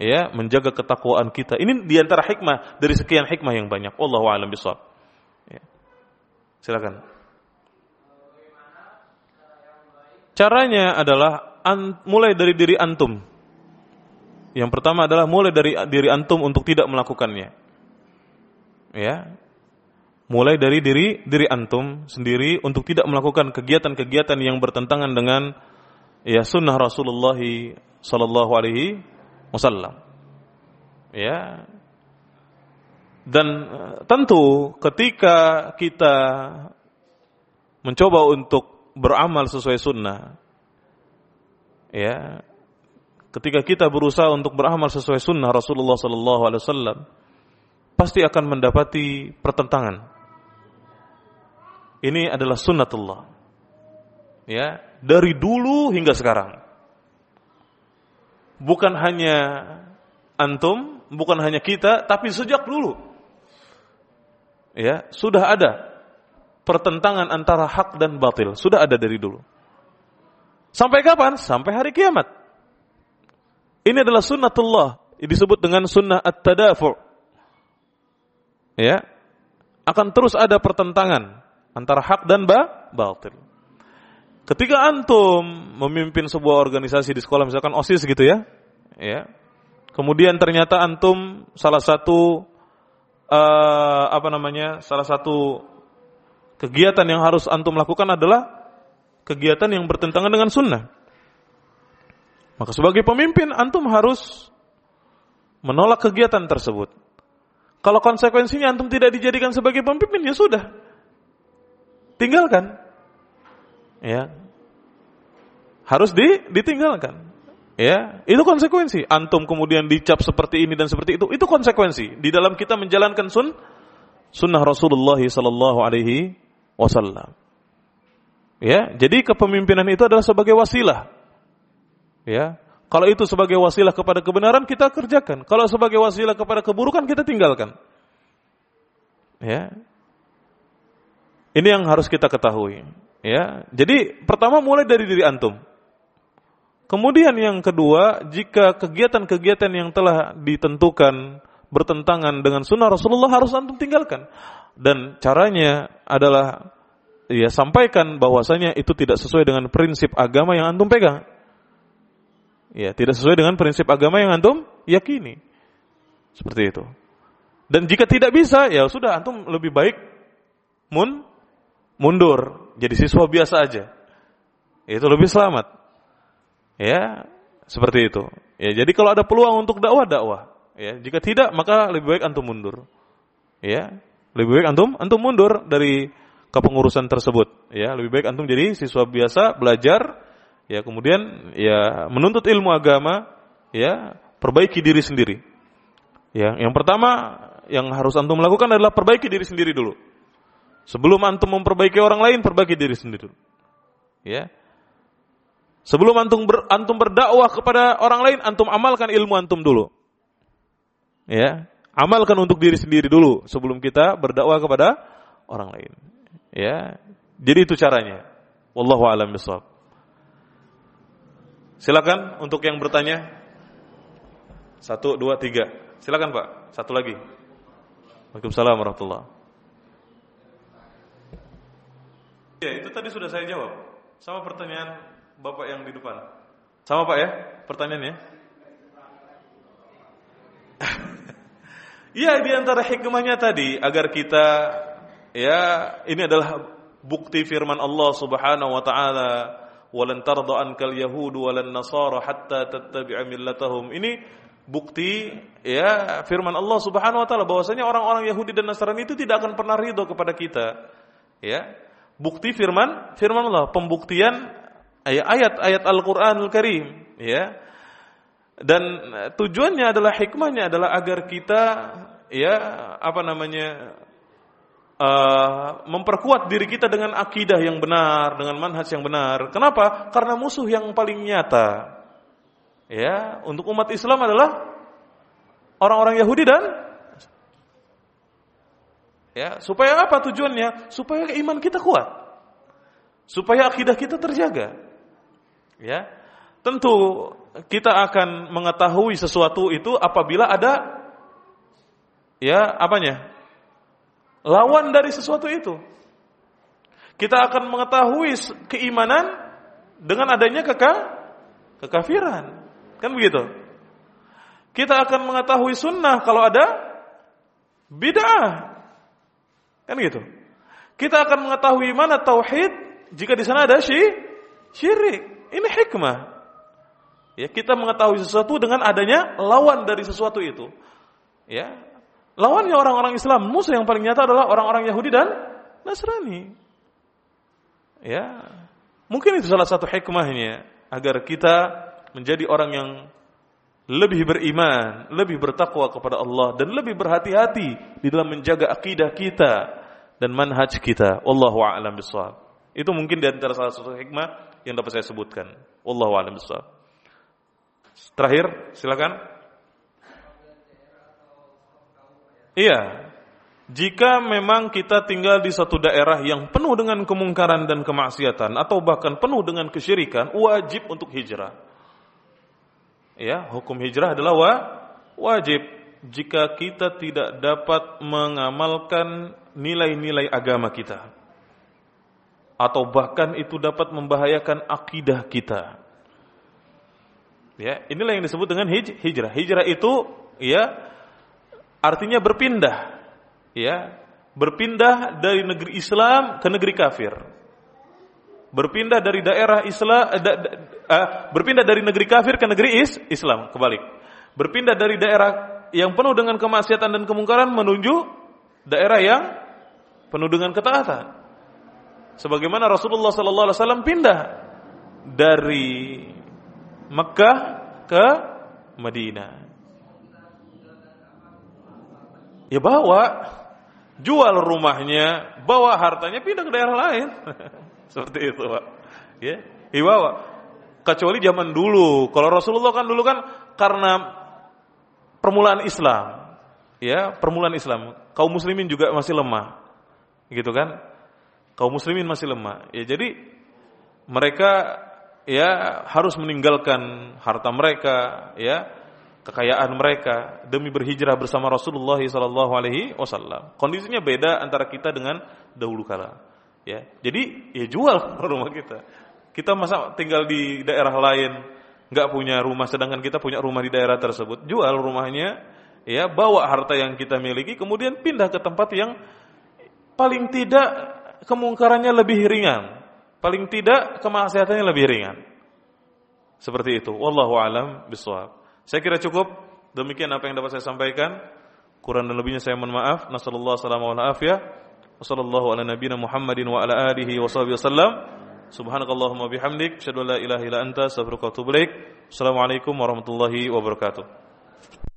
Speaker 1: ya, menjaga ketakwaan kita. Ini di antara hikmah dari sekian hikmah yang banyak. Wallahu a'lam bishawab. Ya. Silakan. Caranya adalah mulai dari diri antum. Yang pertama adalah mulai dari diri antum untuk tidak melakukannya. Ya, mulai dari diri diri antum sendiri untuk tidak melakukan kegiatan-kegiatan yang bertentangan dengan ya sunnah Rasulullah sallallahu alaihi wasallam. Ya. Dan eh, tentu ketika kita mencoba untuk beramal sesuai sunnah ya ketika kita berusaha untuk beramal sesuai sunnah Rasulullah sallallahu alaihi wasallam pasti akan mendapati pertentangan ini adalah sunnatullah. Ya, dari dulu hingga sekarang. Bukan hanya antum, bukan hanya kita, tapi sejak dulu. Ya, sudah ada pertentangan antara hak dan batil, sudah ada dari dulu. Sampai kapan? Sampai hari kiamat. Ini adalah sunnatullah, disebut dengan sunnah at-tadafu. Ya, akan terus ada pertentangan antara hak dan ba batil. Ketika antum memimpin sebuah organisasi di sekolah misalkan OSIS gitu ya, ya. Kemudian ternyata antum salah satu uh, apa namanya? salah satu kegiatan yang harus antum lakukan adalah kegiatan yang bertentangan dengan sunnah. Maka sebagai pemimpin antum harus menolak kegiatan tersebut. Kalau konsekuensinya antum tidak dijadikan sebagai pemimpin ya sudah, tinggalkan. Ya. Harus di, ditinggalkan. Ya, itu konsekuensi. Antum kemudian dicap seperti ini dan seperti itu, itu konsekuensi di dalam kita menjalankan sun sunnah Rasulullah sallallahu alaihi wasallam. Ya, jadi kepemimpinan itu adalah sebagai wasilah. Ya, kalau itu sebagai wasilah kepada kebenaran kita kerjakan. Kalau sebagai wasilah kepada keburukan kita tinggalkan. Ya, ini yang harus kita ketahui. Ya, jadi pertama mulai dari diri antum. Kemudian yang kedua, jika kegiatan-kegiatan yang telah ditentukan bertentangan dengan sunnah Rasulullah harus antum tinggalkan. Dan caranya adalah ya sampaikan bahwasanya itu tidak sesuai dengan prinsip agama yang antum pegang. Ya, tidak sesuai dengan prinsip agama yang antum yakini. Seperti itu. Dan jika tidak bisa, ya sudah antum lebih baik mun mundur jadi siswa biasa aja. Itu lebih selamat. Ya, seperti itu. Ya, jadi kalau ada peluang untuk dakwah dakwah. Ya, jika tidak maka lebih baik antum mundur. Ya, lebih baik antum antum mundur dari kepengurusan tersebut. Ya, lebih baik antum jadi siswa biasa belajar. Ya, kemudian ya menuntut ilmu agama. Ya, perbaiki diri sendiri. Ya, yang pertama yang harus antum lakukan adalah perbaiki diri sendiri dulu. Sebelum antum memperbaiki orang lain, perbaiki diri sendiri dulu. Ya, Sebelum antum ber, antum berdakwah kepada orang lain, antum amalkan ilmu antum dulu. Ya, amalkan untuk diri sendiri dulu sebelum kita berdakwah kepada orang lain. Ya, jadi itu caranya. Wallahu a'lam bishawab. Silakan untuk yang bertanya. Satu, dua, tiga. Silakan Pak. Satu lagi. Waalaikumsalam warahmatullah. Ya, itu tadi sudah saya jawab. Sama pertanyaan Bapak yang di depan. Sama Pak ya pertanyaannya? Iya di antara hikmahnya tadi agar kita ya ini adalah bukti firman Allah Subhanahu wa taala walan tarda ankal yahud walan nasara hatta tattabi'a millatahum. Ini bukti ya firman Allah Subhanahu wa taala bahwasanya orang-orang Yahudi dan Nasrani itu tidak akan pernah ridho kepada kita. Ya. Bukti firman firman Allah, pembuktian ayat-ayat Al-Qur'anul Karim, ya. Dan tujuannya adalah hikmahnya adalah agar kita ya apa namanya uh, memperkuat diri kita dengan akidah yang benar, dengan manhaj yang benar. Kenapa? Karena musuh yang paling nyata ya untuk umat Islam adalah orang-orang Yahudi dan ya supaya apa tujuannya? Supaya iman kita kuat. Supaya akidah kita terjaga ya tentu kita akan mengetahui sesuatu itu apabila ada ya apanya? Lawan dari sesuatu itu. Kita akan mengetahui keimanan dengan adanya keka kekafiran. Kan begitu? Kita akan mengetahui sunnah kalau ada bid'ah. Kan gitu kita akan mengetahui mana tauhid jika di sana ada syirik. Ini hikmah. Ya, kita mengetahui sesuatu dengan adanya lawan dari sesuatu itu. Ya. Lawannya orang-orang Islam, musuh yang paling nyata adalah orang-orang Yahudi dan Nasrani. Ya. Mungkin itu salah satu hikmahnya agar kita menjadi orang yang lebih beriman, lebih bertakwa kepada Allah dan lebih berhati-hati di dalam menjaga akidah kita dan manhaj kita. Wallahu a'lam bishawab. Itu mungkin di antara salah satu hikmah yang dapat saya sebutkan. Wallahu a'lam bishawab. Terakhir, silakan. Iya. Jika memang kita tinggal di satu daerah yang penuh dengan kemungkaran dan kemaksiatan atau bahkan penuh dengan kesyirikan, wajib untuk hijrah. Ya, hukum hijrah adalah wa, wajib jika kita tidak dapat mengamalkan nilai-nilai agama kita atau bahkan itu dapat membahayakan akidah kita. Ya, inilah yang disebut dengan hij hijrah. Hijrah itu ya artinya berpindah. Ya, berpindah dari negeri Islam ke negeri kafir. Berpindah dari daerah Islam eh, da, da, uh, berpindah dari negeri kafir ke negeri is, Islam, kebalik. Berpindah dari daerah yang penuh dengan kemaksiatan dan kemungkaran menuju daerah yang penuh dengan ketaatan sebagaimana Rasulullah sallallahu alaihi wasallam pindah dari Mekah ke Madinah. Ya bawa jual rumahnya, bawa hartanya pindah ke daerah lain. Seperti itu, Pak. Ya, ya bawa. Kecuali zaman dulu. Kalau Rasulullah kan dulu kan karena permulaan Islam. Ya, permulaan Islam. Kaum muslimin juga masih lemah. Gitu kan? kaum muslimin masih lemah. Ya jadi mereka ya harus meninggalkan harta mereka ya kekayaan mereka demi berhijrah bersama Rasulullah wasallam. Kondisinya beda antara kita dengan dahulu kala. Ya. Jadi ya jual rumah kita. Kita masa tinggal di daerah lain nggak punya rumah sedangkan kita punya rumah di daerah tersebut, jual rumahnya, ya, bawa harta yang kita miliki kemudian pindah ke tempat yang paling tidak kemungkarannya lebih ringan. Paling tidak kemaksiatannya lebih ringan. Seperti itu. Wallahu alam bisawab. Saya kira cukup. Demikian apa yang dapat saya sampaikan. Kurang dan lebihnya saya mohon maaf. Nasallallahu alaihi wa afiyah. Wassallallahu ala nabiyina Muhammadin wa ala alihi wasallam. Subhanakallahumma bihamdik, asyhadu ilaha illa anta, astaghfiruka wa atubu ilaik. Assalamualaikum warahmatullahi wabarakatuh.